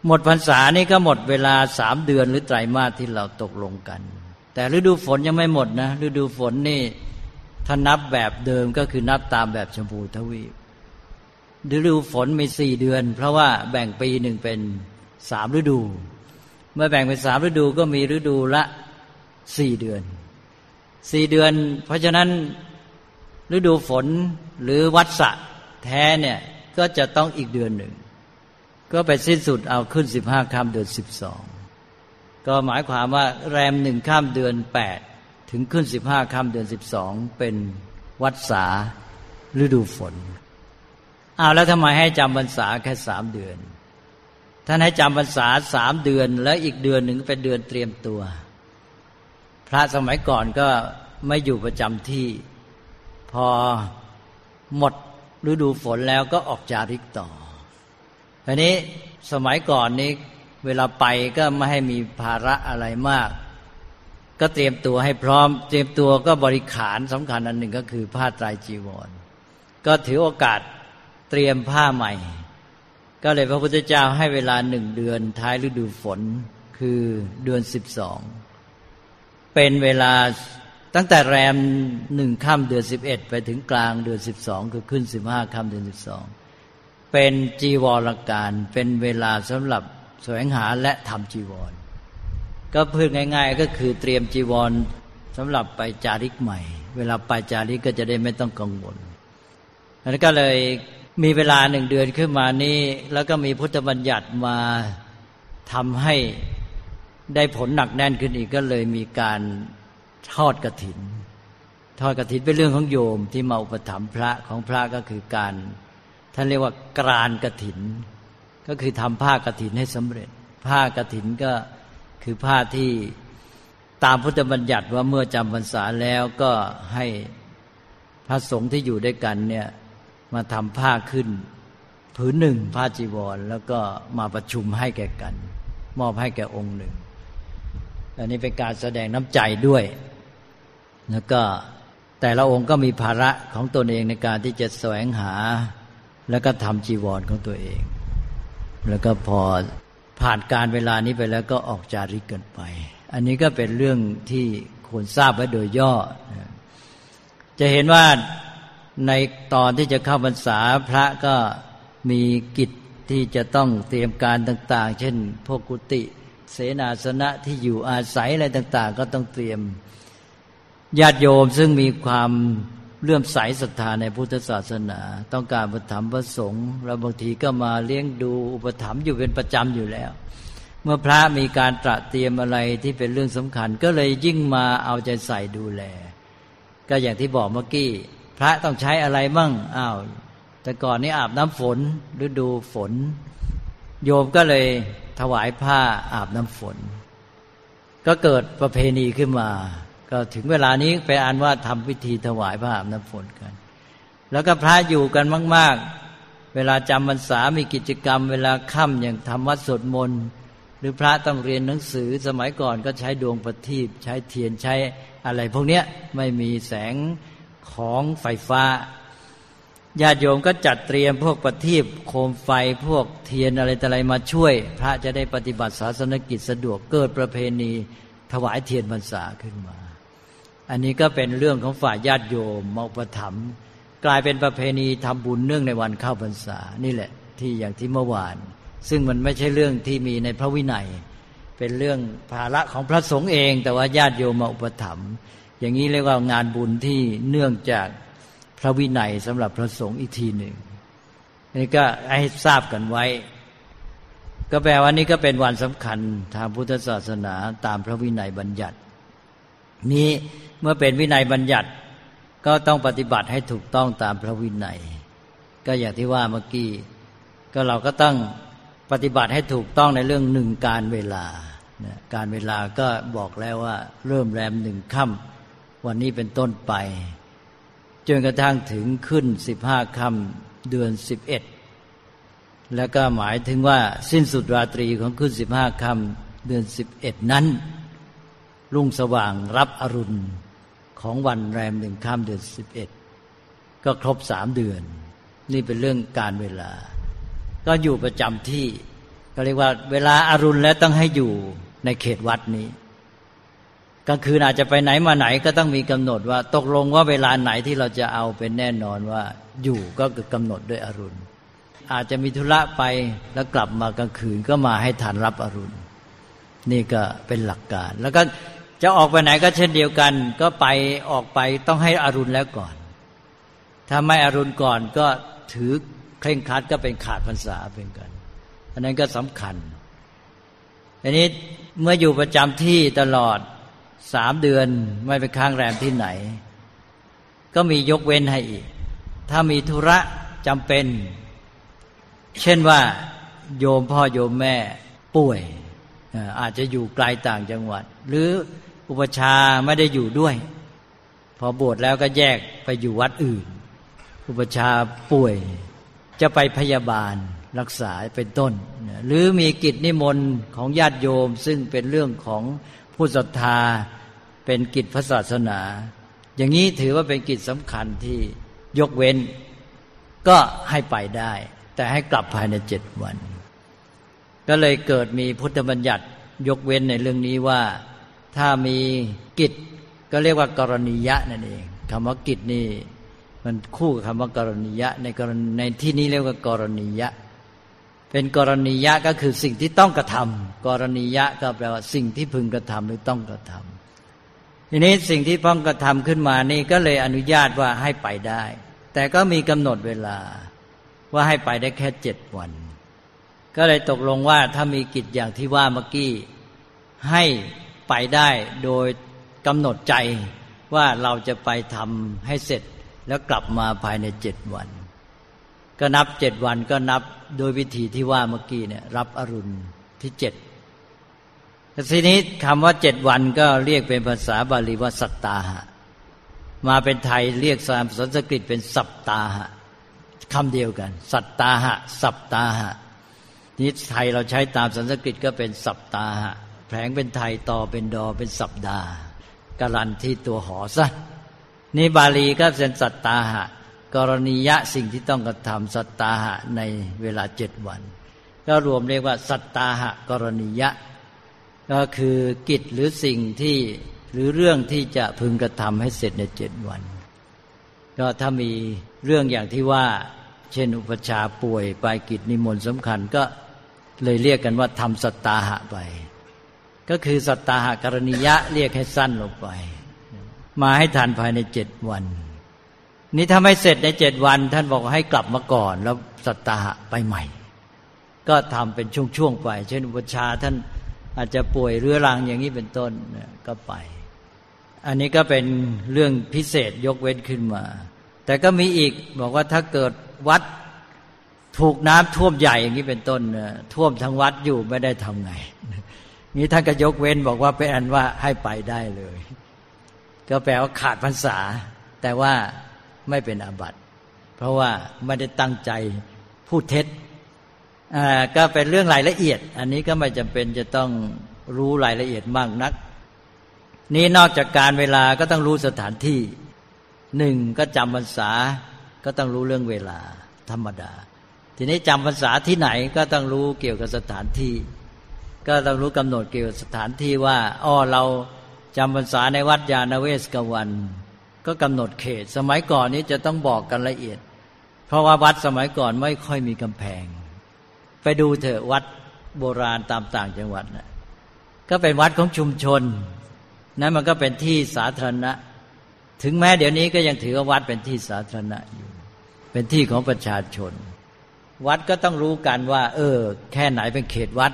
หมดพรรษานี่ก็หมดเวลาสามเดือนหรือไตรมาสที่เราตกลงกัน แต่ฤดูฝนยังไม่หมดนะฤดูฝนนี่ถ้านับแบบเดิมก็คือนับตามแบบชมพูทวีปฤดูฝนมีสี่เดือน เพราะว่าแบ่งปีหนึ่งเป็นสามฤดู เมื่อแบ่งเป็นสามฤดูก็มีฤดูละสี่เดือนสี่เดือน เพราะฉะนั้นฤดูฝนหรือวัดสะแท้เนี่ยก็จะต้องอีกเดือนหนึ่ง ก็ไปสิ้นสุดเอาขึ้นสิบห้าค่ำเดือนสิบสองก็หมายความว่าแรมหนึ่งข้ามเดือนแปดถึงขึ้นสิบห้าค่ำเดือนสิบสองเป็นวัดสาฤดูฝนเอาแล้วทำไมให้จำพรรษาแค่สามเดือน ท่านให้จำพรรษาสามเดือน แล้วอีกเดือนหนึ่งเป็นเดือนเตรียมตัว พระสมัยก่อนก็ไม่อยู่ประจำที่ พอหมดฤดูฝนแล้วก็ออกจาริกต่อทีนี้สมัยก่อนนี้เวลาไปก็ไม่ให้มีภาระอะไรมาก ก็เตรียมตัวให้พร้อม เตรียมตัวก็บริขารสำคัญอันหนึ่งก็คือผ้าไตรจีวร ก็ถือโอกาสเตรียมผ้าใหม่ ก็เลยพระพุทธเจ้าให้เวลาหนึ่งเดือนท้ายฤดูฝนคือเดือนสิบสองเป็นเวลาตั้งแต่แรมหนึ่งค่ำเดือนสิบเอ็ดไปถึงกลางเดือนสิบสองคือขึ้นสิบห้าค่ำเดือนสิบสองเป็นจีวรการเป็นเวลาสำหรับแสวงหาและทำจีวร ก็เพื่อง่าย ๆ ก็คือเตรียมจีวรสำหรับไปจาริกใหม่ เวลาไปจาริกก็จะได้ไม่ต้องกังวลแล้วก็เลย มีเวลาหนึ่งเดือนขึ้นมานี้ แล้วก็มีพุทธบัญญัติมาทำให้ได้ผลหนักแน่นขึ้นอีกก็เลยมีการทอดกระถิน ทอดกระถินเป็นเรื่องของโยมที่มาอุปถัมภ์พระของพระก็คือการท่านเรียกว่ากรานกระถิน ก็คือทำผ้ากระถินให้สำเร็จ ผ้ากระถินก็คือผ้าที่ตามพุทธบัญญัติว่าเมื่อจำพรรษาแล้วก็ให้พระสงฆ์ที่อยู่ด้วยกันเนี่ย มาทำผ้าขึ้น ผืนหนึ่งผ้าจีวร แล้วก็มาประชุมให้แก่กัน มอบให้แก่องค์หนึ่งอันนี้เป็นการแสดงน้ำใจด้วย แล้วก็แต่ละองค์ก็มีภาระของตนเองในการที่จะแสวงหา แล้วก็ทำจีวรของตัวเอง แล้วก็พอผ่านการเวลานี้ไปแล้วก็ออกจาริกกันไป อันนี้ก็เป็นเรื่องที่ควรทราบไว้โดยย่อ จะเห็นว่า ในตอนที่จะเข้าพรรษาพระก็มีกิจที่จะต้องเตรียมการต่าง ๆ เช่น พวกกุฏิเสนาสนะที่อยู่อาศัยอะไรต่าง ๆ ก็ต้องเตรียมญาติโยมซึ่งมีความเลื่อมใสศรัทธาในพุทธศาสนา ต้องการอุปถัมภ์พระสงฆ์แล้วบางทีก็มาเลี้ยงดูอุปถัมภ์อยู่เป็นประจำอยู่แล้ว เมื่อพระมีการตระเตรียมอะไรที่เป็นเรื่องสำคัญ ก็เลยยิ่งมาเอาใจใส่ดูแล ก็อย่างที่บอกเมื่อกี้ พระต้องใช้อะไรมั่งอ้าวแต่ก่อนนี้อาบน้ำฝนฤดูฝน โยมก็เลยถวายผ้าอาบน้ำฝน ก็เกิดประเพณีขึ้นมา ก็ถึงเวลานี้ไปอ่านว่าทำพิธีถวายผ้าอาบน้ำฝนกัน แล้วก็พระอยู่กันมาก ๆ เวลาจำพรรษามีกิจกรรม เวลาค่ำอย่างทำวัดสวดมนต์หรือพระต้องเรียนหนังสือสมัยก่อนก็ใช้ดวงประทีปใช้เทียนใช้อะไร พวกเนี้ยไม่มีแสง ของไฟฟ้าญาติโยมก็จัดเตรียมพวกประทีปโคมไฟพวกเทียนอะไรต่อะไรมาช่วย พระจะได้ปฏิบัติศาสนกิจสะดวกเกิดประเพณี ถวายเทียนพรรษาขึ้นมา อันนี้ก็เป็นเรื่องของฝ่ายญาติโยมมาประถมกลายเป็นประเพณีทำบุญเนื่องในวันเข้าพรรษานี่แหละ ที่อย่างที่เมื่อวาน ซึ่งมันไม่ใช่เรื่องที่มีในพระวินัย เป็นเรื่องภาระของพระสงฆ์เอง แต่ว่าญาติโยมมาอุปถัมภ์ อย่างนี้เรียกว่างานบุญที่เนื่องจากพระวินัยสำหรับพระสงฆ์อีกทีหนึ่งนี่ก็ให้ทราบกันไว้ ก็แปลว่านี้ก็เป็นวันสำคัญทางพุทธศาสนาตามพระวินัยบัญญัติ นี้เมื่อเป็นวินัยบัญญัติก็ต้องปฏิบัติให้ถูกต้องตามพระวินัย ก็อย่างที่ว่าเมื่อกี้ก็เราก็ต้องปฏิบัติให้ถูกต้องในเรื่องหนึ่งการเวลา การเวลาก็บอกแล้วว่าเริ่มแรมหนึ่งค่ำ วันนี้เป็นต้นไป จนกระทั่งถึงขึ้นสิบห้าคำเดือนสิบเอ็ดแล้วก็หมายถึงว่าสิ้นสุดราตรีของขึ้นสิบห้าคำเดือนสิบเอ็ดนั้น รุ่งสว่างรับอรุณของวันแรมหนึ่งค่ำเดือนสิบเอ็ดก็ครบสามเดือน นี่เป็นเรื่องการเวลา ก็อยู่ประจำที่ ก็เรียกว่าเวลาอารุณแล้วต้องให้อยู่ในเขตวัดนี้ กลางคืนอาจจะไปไหนมาไหนก็ต้องมีกำหนดว่า ตกลงว่าเวลาไหนที่เราจะเอาเป็นแน่นอนว่า อยู่ก็คือกำหนดด้วยอรุณ อาจจะมีธุระไปแล้วกลับมากลางคืนก็มาให้ทันรับอรุณ นี่ก็เป็นหลักการ แล้วก็จะออกไปไหนก็เช่นเดียวกัน ก็ไปออกไปต้องให้อรุณแล้วก่อน ถ้าไม่อรุณก่อนก็ถือเคร่งครัดก็เป็นขาดพรรษาเป็นกันอันนั้นก็สำคัญอันนี้เมื่ออยู่ประจำที่ตลอด สามเดือนไม่ไปค้างแรมที่ไหน ก็มียกเว้นให้อีก ถ้ามีธุระจำเป็น เช่นว่าโยมพ่อโยมแม่ป่วย อาจจะอยู่ไกลต่างจังหวัด หรืออุปชาไม่ได้อยู่ด้วย พอบวชแล้วก็แยกไปอยู่วัดอื่น อุปชาป่วยจะไปพยาบาลรักษาเป็นต้น หรือมีกิจนิมนต์ของญาติโยมซึ่งเป็นเรื่องของ ผู้ศรัทธาเป็นกิจพระศาสนา อย่างนี้ถือว่าเป็นกิจสำคัญที่ยกเว้น ก็ให้ไปได้ แต่ให้กลับภายในเจ็ดวัน ก็เลยเกิดมีพุทธบัญญัติยกเว้นในเรื่องนี้ว่า ถ้ามีกิจก็เรียกว่ากรณียะนั่นเองคำว่ากิจนี่มันคู่กับคำว่ากรณียะในกรณในที่นี้เรียกว่ากรณียะ เป็นกรณียะก็คือสิ่งที่ต้องกระทำกรณียะก็แปลว่าสิ่งที่พึงกระทำหรือต้องกระทำทีนี้สิ่งที่พ้องกระทำขึ้นมานี่ก็เลยอนุญาตว่าให้ไปได้ แต่ก็มีกำหนดเวลาว่าให้ไปได้แค่เจ็ดวัน ก็เลยตกลงว่าถ้ามีกิจอย่างที่ว่าเมื่อกี้ให้ไปได้โดยกำหนดใจว่าเราจะไปทำให้เสร็จแล้วกลับมาภายในเจ็ดวัน ก็นับเจ็ดวันก็นับโดยวิธีที่ว่าเมื่อกี้เนี่ยรับอรุณที่เจ็ดทีนี้คำว่าเจ็ดวันก็เรียกเป็นภาษาบาลีว่าสัตตาหะ มาเป็นไทยเรียกสามสันสกฤตเป็นสัปตาหะคำเดียวกัน สัตตาหะ สัปตาหะนี้ไทยเราใช้ตามสันสกฤตก็เป็นสัปตาหะแผลงเป็นไทยต่อเป็นดอเป็นสัปดาห์กาลันที่ตัวหอซะนี่บาลีก็เป็นสัตตาหะ กรณียะสิ่งที่ต้องกระทำสัตตาหะในเวลาเจ็ดวัน ก็รวมเรียกว่า สัตตาหะกรณียะ ก็คือกิจหรือสิ่งที่หรือเรื่องที่จะพึงกระทำให้เสร็จในเจ็ดวัน ก็ถ้ามีเรื่องอย่างที่ว่า เช่นอุปชาป่วยไปกิจนิมนต์สำคัญก็เลยเรียกกันว่าทำสัตตาหะไป ก็คือสัตตาหะกรณียะเรียกให้สั้นลงไป มาให้ทันภายในเจ็ดวัน นี่ถ้าไม่เสร็จในเจ็ดวัน ท่านบอกให้กลับมาก่อน แล้วสัตตาไปใหม่ ก็ทำเป็นช่วงๆไป เช่นอุปชาท่านอาจจะป่วยเรื้อรังอย่างนี้เป็นต้นก็ไป อันนี้ก็เป็นเรื่องพิเศษยกเว้นขึ้นมา แต่ก็มีอีกบอกว่าถ้าเกิดวัดถูกน้ำท่วมใหญ่อย่างนี้เป็นต้นท่วมทั้งวัดอยู่ไม่ได้ทำไงนี้ท่านก็ยกเว้นบอกว่าเป็นอันว่าให้ไปได้เลย ก็แปลว่าขาดพรรษา แต่ว่า ไม่เป็นอาบัติ เพราะว่าไม่ได้ตั้งใจพูดเท็จก็เป็นเรื่องรายละเอียด อันนี้ก็ไม่จำเป็นจะต้องรู้รายละเอียดมากนัก นี่นอกจากการเวลาก็ต้องรู้สถานที่หนึ่งก็จำพรรษาก็ต้องรู้เรื่องเวลาธรรมดา ทีนี้จำพรรษาที่ไหนก็ต้องรู้เกี่ยวกับสถานที่ ก็ต้องรู้กำหนดเกี่ยวกับสถานที่ว่าอ้อเราจำพรรษาในวัดยาณเวศกวัน ก็กำหนดเขต สมัยก่อนนี้จะต้องบอกกันละเอียด เพราะว่าวัดสมัยก่อนไม่ค่อยมีกำแพง ไปดูเถอะวัดโบราณตามต่างจังหวัดนะก็เป็นวัดของชุมชน นั้นมันก็เป็นที่สาธารณะ ถึงแม้เดี๋ยวนี้ก็ยังถือว่าวัดเป็นที่สาธารณะอยู่ เป็นที่ของประชาชน วัดก็ต้องรู้กันว่า เออ แค่ไหนเป็นเขตวัด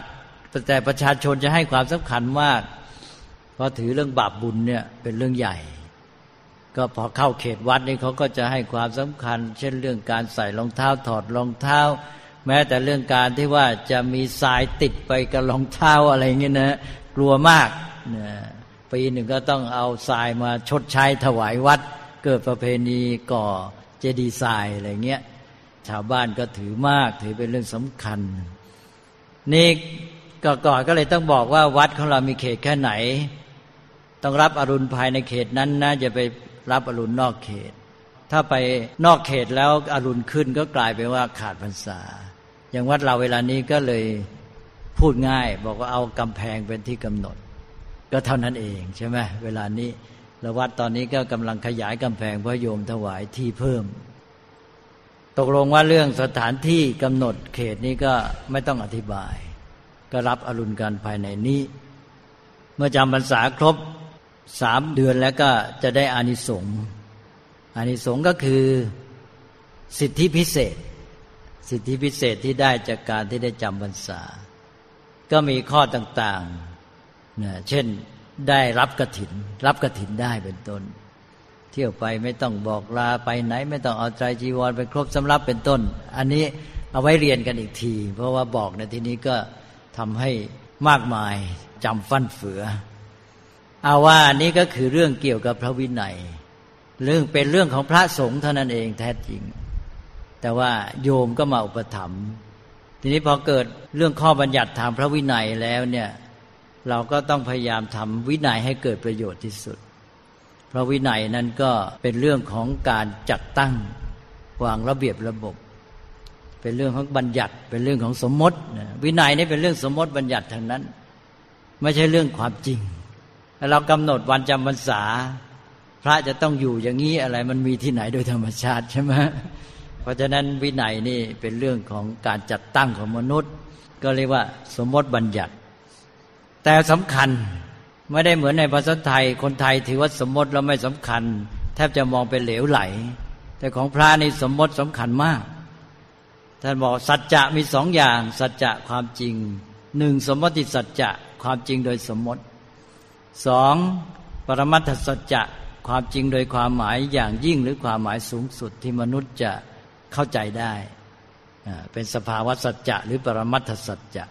แต่ประชาชนจะให้ความสำคัญมาก เพราะถือเรื่องบาปบุญเนี่ยเป็นเรื่องใหญ่ ก็พอเข้าเขตวัดนี่เขาก็จะให้ความสำคัญ เช่นเรื่องการใส่รองเท้าถอดรองเท้า แม้แต่เรื่องการที่ว่าจะมีทรายติดไปกับรองเท้าอะไรเงี้ยนะกลัวมากนะปีหนึ่งก็ต้องเอาทรายมาชดใช้ถวายวัด เกิดประเพณีก่อเจดีย์ทรายอะไรเงี้ยชาวบ้านก็ถือมากถือเป็นเรื่องสำคัญ นี่ก็ก่อนก็เลยต้องบอกว่าวัดของเรามีเขตแค่ไหน ต้องรับอรุณภายในเขตนั้นนะจะไป รับอรุณนอกเขต ถ้าไปนอกเขตแล้วอรุณขึ้นก็กลายเป็นว่าขาดพรรษา อย่างวัดเราเวลานี้ก็เลยพูดง่าย บอกว่าเอากำแพงเป็นที่กำหนด ก็เท่านั้นเองใช่ไหมเวลานี้แล้ววัดตอนนี้ก็กำลังขยายกำแพงเพื่อโยมถวายที่เพิ่ม ตกลงว่าเรื่องสถานที่กำหนดเขตนี้ก็ไม่ต้องอธิบาย ก็รับอรุณการภายในนี้ เมื่อจำพรรษาครบ สามเดือนแล้วก็จะได้อานิสงส์อานิสงส์ก็คือสิทธิพิเศษ สิทธิพิเศษที่ได้จากการที่ได้จำพรรษา ก็มีข้อต่างๆนะเช่นได้รับกระถิน รับกระถินได้เป็นต้น เที่ยวไปไม่ต้องบอกลาไปไหน ไม่ต้องเอาใจจีวรไปครบสำรับเป็นต้น อันนี้เอาไว้เรียนกันอีกที เพราะว่าบอกในที่นี้ก็ทำให้มากมายจำฟั่นเฟือ เอาว่านี้ก็คือเรื่องเกี่ยวกับพระวินัย เรื่องเป็นเรื่องของพระสงฆ์เท่านั้นเองแท้จริง แต่ว่าโยมก็มาอุปถัมภ์ทีนี้พอเกิดเรื่องข้อบัญญัติทางพระวินัยแล้วเนี่ยเราก็ต้องพยายามทำวินัยให้เกิดประโยชน์ที่สุด เพราะวินัยนั้นก็เป็นเรื่องของการจัดตั้งวางระเบียบระบบ เป็นเรื่องของบัญญัติ เป็นเรื่องของสมมติ วินัยนี่เป็นเรื่องสมมติบัญญัติทางนั้น ไม่ใช่เรื่องความจริง เรากำหนดวันจำพรรษา พระจะต้องอยู่อย่างนี้อะไรมันมีที่ไหนโดยธรรมชาติใช่ไหมเพราะฉะนั้นวินัยนี่เป็นเรื่องของการจัดตั้งของมนุษย์ ก็เรียกว่าสมมติบัญญัติ แต่สำคัญไม่ได้เหมือนในภาษาไทย คนไทยถือว่าสมมติแล้วไม่สำคัญ แทบจะมองเป็นเหลวไหล แต่ของพระนี่สมมติสำคัญมากท่านบอกสัจจะมีสองอย่าง สัจจะความจริงหนึ่งสมมติสัจจะความจริงโดยสมมติ สองปรมัตถสัจจะความจริงโดยความหมายอย่างยิ่งหรือความหมายสูงสุดที่มนุษย์จะเข้าใจได้เป็นสภาวะสัจจะหรือปรมัตถสัจจะ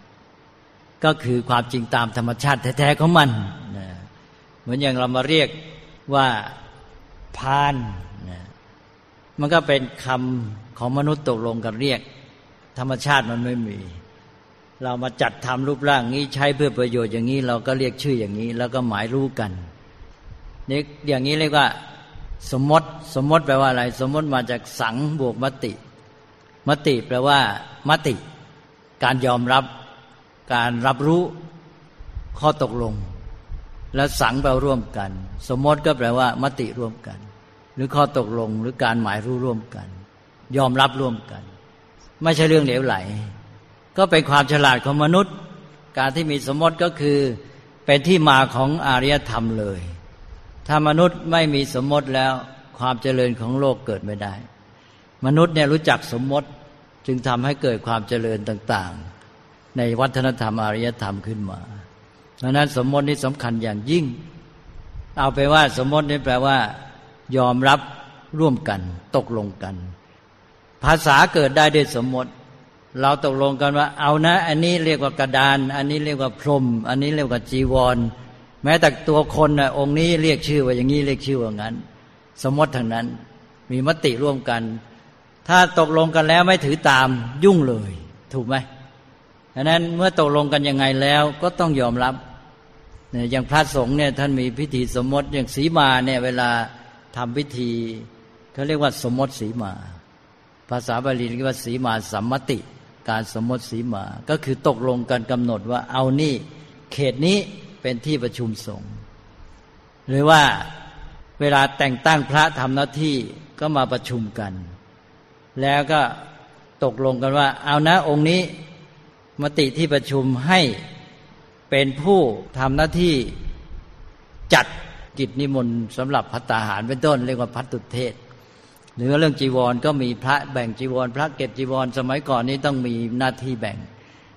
ก็คือความจริงตามธรรมชาติแท้ๆของมันเหมือนอย่างเรามาเรียกว่าพานมันก็เป็นคำของมนุษย์ตกลงกันเรียก ธรรมชาติมันไม่มี เรามาจัดทำรูปร่างนี้ใช้เพื่อประโยชน์อย่างนี้ เราก็เรียกชื่ออย่างนี้ แล้วก็หมายรู้กันนี่อย่างนี้เรียกว่า สมมติ สมมติแปลว่าอะไร สมมติมาจากสังบวกมติ มติแปลว่า มติ การยอมรับ การรับรู้ข้อตกลง และสังแปลร่วมกัน สมมติก็แปลว่า มติร่วมกัน หรือข้อตกลงหรือการหมายรู้ร่วมกัน ยอมรับร่วมกัน ไม่ใช่เรื่องเหลวไหล ก็เป็นความฉลาดของมนุษย์ การที่มีสมมติก็คือเป็นที่มาของอารยธรรมเลย ถ้ามนุษย์ไม่มีสมมติแล้วความเจริญของโลกเกิดไม่ได้ มนุษย์เนี่ยรู้จักสมมติจึงทำให้เกิดความเจริญต่าง ๆ ในวัฒนธรรมอารยธรรมขึ้นมาดังนั้นสมมตินี้สำคัญอย่างยิ่ง เอาไปว่าสมมตินี้แปลว่า ยอมรับร่วมกัน ตกลงกัน ภาษาเกิดได้ด้วยสมมติ เราตกลงกันว่า เอานะ อันนี้เรียกว่ากระดาน อันนี้เรียกว่าพรม อันนี้เรียกว่าจีวร แม้แต่ตัวคนนะองค์นี้เรียกชื่อว่าอย่างนี้เรียกชื่อว่างั้น สมมติทางนั้น มีมติร่วมกัน ถ้าตกลงกันแล้วไม่ถือตามยุ่งเลย ถูกไหมดังนั้นเมื่อตกลงกันยังไงแล้วก็ต้องยอมรับเนี่ยอย่างพระสงฆ์เนี่ยท่านมีพิธีสมมติอย่างสีมาเนี่ยเวลาทำพิธีเขาเรียกว่าสมมติสีมา ภาษาบาลีเรียกว่าสีมาสัมมติ การสมมติสีมา ก็คือตกลงกันกำหนดว่าเอานี่ เขตนี้เป็นที่ประชุมสงฆ์หรือว่าเวลาแต่งตั้งพระทำหน้าที่ก็มาประชุมกัน แล้วก็ตกลงกันว่า เอานะองค์นี้มติที่ประชุมให้เป็นผู้ทำหน้าที่จัดกิจนิมนต์สำหรับพัตาหารเป็นต้นเรียกว่าพัตตุเทศ หรือเรื่องจีวรก็มีพระแบ่งจีวร พระเก็บจีวร สมัยก่อนนี้ต้องมีหน้าที่แบ่ง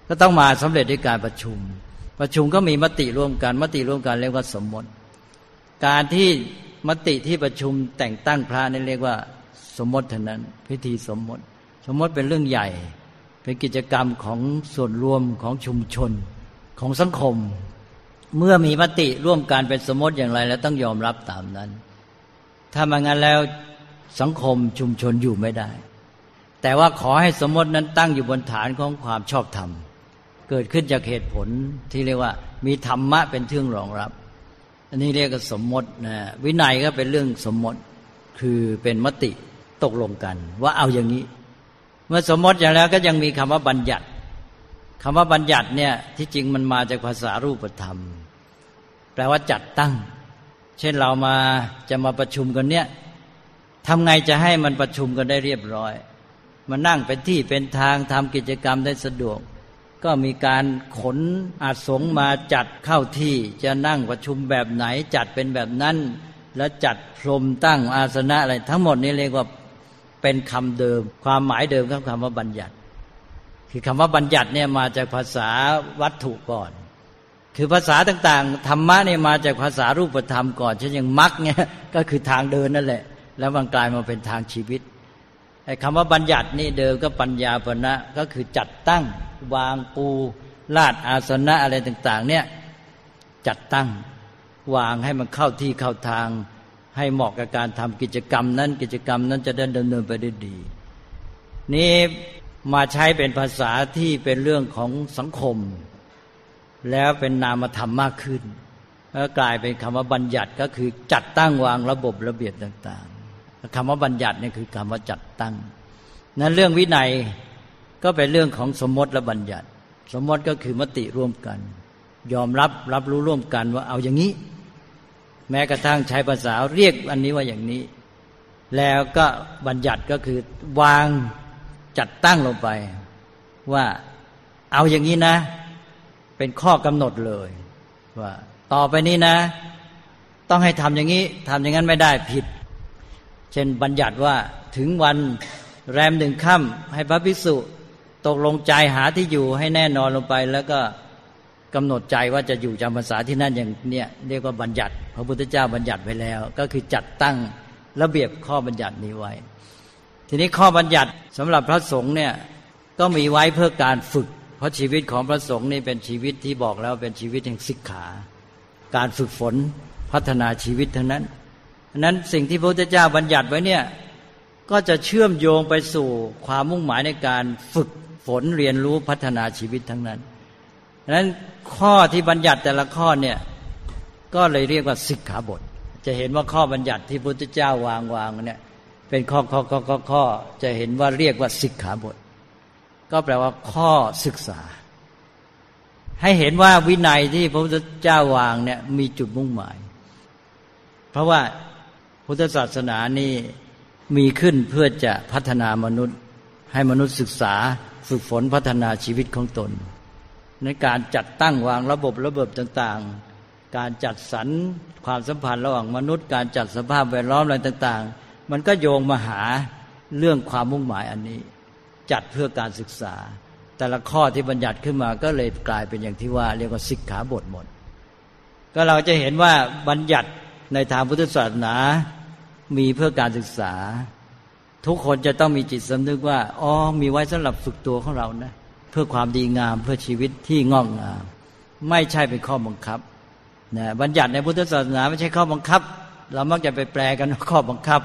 ก็ต้องมาสำเร็จด้วยการประชุม ประชุมก็มีมติร่วมกันมติร่วมกันเรียกว่าสมมติ การที่มติที่ประชุมแต่งตั้งพระนี่เรียกว่าสมมติเท่านั้น พิธีสมมติ สมมติเป็นเรื่องใหญ่ เป็นกิจกรรมของส่วนรวมของชุมชนของสังคม เมื่อมีมติร่วมกันเป็นสมมติอย่างไร แล้วต้องยอมรับตามนั้น ถ้ามางั้นแล้ว สังคมชุมชนอยู่ไม่ได้ แต่ว่าขอให้สมมตินั้นตั้งอยู่บนฐานของความชอบธรรม เกิดขึ้นจากเหตุผลที่เรียกว่ามีธรรมะเป็นเครื่องรองรับ อันนี้เรียกว่าสมมตินะวินัยก็เป็นเรื่องสมมติคือเป็นมติตกลงกัน ว่าเอาอย่างนี้ เมื่อสมมติอย่างแล้วก็ยังมีคำว่าบัญญัติคำว่าบัญญัติเนี่ยที่จริงมันมาจากภาษารูปธรรม แปลว่าจัดตั้ง เช่นเรามาจะมาประชุมกันเนี่ย ทำไงจะให้มันประชุมกันได้เรียบร้อยมานั่งเป็นที่เป็นทางทำกิจกรรมได้สะดวก ก็มีการขนอาสงมาจัดเข้าที่จะนั่งประชุมแบบไหนจัดเป็นแบบนั้น แล้วจัดพรมตั้งอาสนะอะไร ทั้งหมดนี้เรียกว่าเป็นคำเดิม ความหมายเดิมของคำว่าบัญญัติ คือคำว่าบัญญัติเนี่ยมาจากภาษาวัตถุก่อนคือภาษาต่างๆธรรมะเนี่ยมาจากภาษารูปธรรมก่อนเช่นอย่างมรรคเนี่ยก็คือทางเดินนั่นแหละ แล้วมันกลายมาเป็นทางชีวิตไอ้คำว่าบัญญัตินี่เดิมก็ปัญญาปณะก็คือจัดตั้งวางปูลาดอาสนะอะไรต่าง ๆ เนี่ยจัดตั้งวางให้มันเข้าที่เข้าทาง ให้เหมาะกับการทำกิจกรรมนั้นกิจกรรมนั้นจะได้ดำเนินไปได้ดี นี่มาใช้เป็นภาษาที่เป็นเรื่องของสังคม แล้วเป็นนามธรรมมากขึ้นแล้วกลายเป็นคำว่าบัญญัติก็คือจัดตั้งวางระบบระเบียบต่าง ๆ คำว่าบัญญัติเนี่ยคือคำว่าจัดตั้ง นั้นเรื่องวินัยก็เป็นเรื่องของสมมติและบัญญัติ สมมติก็คือมติร่วมกัน ยอมรับรับรู้ร่วมกันว่าเอาอย่างนี้ แม้กระทั่งใช้ภาษาเรียกอันนี้ว่าอย่างนี้ แล้วก็บัญญัติก็คือวางจัดตั้งลงไป ว่าเอาอย่างนี้นะ เป็นข้อกำหนดเลย ว่า ต่อไปนี้นะ ต้องให้ทำอย่างนี้ทำอย่างนั้นไม่ได้ผิด เช่นบัญญัติว่าถึงวันแรมหนึ่งค่ำให้พระภิกษุตกลงใจหาที่อยู่ให้แน่นอนลงไป แล้วก็กำหนดใจว่าจะอยู่จำพรรษาที่นั่นอย่างเนี้ยเรียกว่าบัญญัติ พระพุทธเจ้าบัญญัติไว้แล้ว ก็คือจัดตั้งระเบียบข้อบัญญัตินี้ไว้ ทีนี้ข้อบัญญัติสำหรับพระสงฆ์เนี่ยก็มีไว้เพื่อการฝึก เพราะชีวิตของพระสงฆ์นี่เป็นชีวิตที่บอกแล้วเป็นชีวิตแห่งศิกขา การฝึกฝนพัฒนาชีวิตทั้งนั้น นั้นสิ่งที่พระพุทธเจ้าบัญญัติไว้เนี่ยก็จะเชื่อมโยงไปสู่ความมุ่งหมายในการฝึกฝนเรียนรู้พัฒนาชีวิตทั้งนั้นดังนั้นข้อที่บัญญัติแต่ละข้อเนี่ยก็เลยเรียกว่าสิกขาบท จะเห็นว่าข้อบัญญัติที่พระพุทธเจ้าวางวางเนี่ยเป็นข้อข้อข้อข้อข้อจะเห็นว่าเรียกว่าสิกขาบท ก็แปลว่าข้อศึกษา ให้เห็นว่าวินัยที่พระพุทธเจ้าวางเนี่ยมีจุดมุ่งหมาย เพราะว่า พุทธศาสนานี่มีขึ้นเพื่อจะพัฒนามนุษย์ ให้มนุษย์ศึกษาฝึกฝนพัฒนาชีวิตของตน ในการจัดตั้งวางระบบระเบิดต่างๆ การจัดสรรความสัมพันธ์ระหว่างมนุษย์ การจัดสภาพแวดล้อมอะไรต่างๆ มันก็โยงมาหาเรื่องความมุ่งหมายอันนี้ จัดเพื่อการศึกษา แต่ละข้อที่บัญญัติขึ้นมาก็เลยกลายเป็นอย่างที่ว่า เรียกว่าสิกขาบทหมด ก็เราจะเห็นว่าบัญญัติ ในทางพุทธศาสนามีเพื่อการศึกษา ทุกคนจะต้องมีจิตสำนึกว่าอ๋อมีไว้สำหรับฝึกตัวของเรานะเพื่อความดีงามเพื่อชีวิตที่งอกงาม ไม่ใช่เป็นข้อบังคับนะบัญญัติในพุทธศาสนาไม่ใช่ข้อบังคับ เรามักจะไปแปลกันข้อบังคับ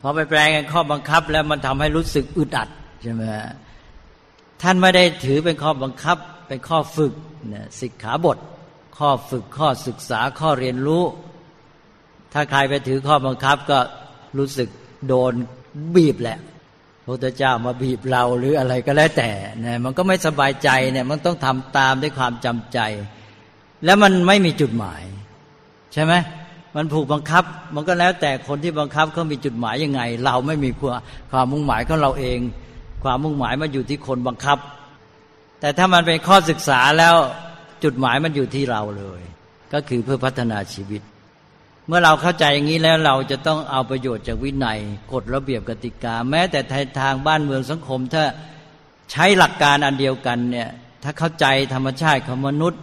พอไปแปลกันข้อบังคับ แล้วมันทำให้รู้สึกอึดอัดใช่ไหมท่านไม่ได้ถือเป็นข้อบังคับ เป็นข้อฝึกนะสิกขาบท ข้อฝึกข้อศึกษาข้อเรียนรู้ ถ้าใครไปถือข้อบังคับก็รู้สึกโดนบีบแหละพระพุทธเจ้ามาบีบเราหรืออะไรก็แล้วแต่เนี่ยมันก็ไม่สบายใจเนี่ยมันต้องทำตามด้วยความจำใจ แล้วมันไม่มีจุดหมาย ใช่ไหมมันผูกบังคับ มันก็แล้วแต่คนที่บังคับเขามีจุดหมายยังไง เราไม่มีความมุ่งหมายของเราเอง ความมุ่งหมายมันอยู่ที่คนบังคับ แต่ถ้ามันเป็นข้อศึกษาแล้วจุดหมายมันอยู่ที่เราเลย ก็คือเพื่อพัฒนาชีวิต เมื่อเราเข้าใจอย่างนี้แล้วเราจะต้องเอาประโยชน์จากวินัยกฎระเบียบกติกา แม้แต่ทางบ้านเมืองสังคม ถ้าใช้หลักการอันเดียวกันเนี่ยถ้าเข้าใจธรรมชาติของมนุษย์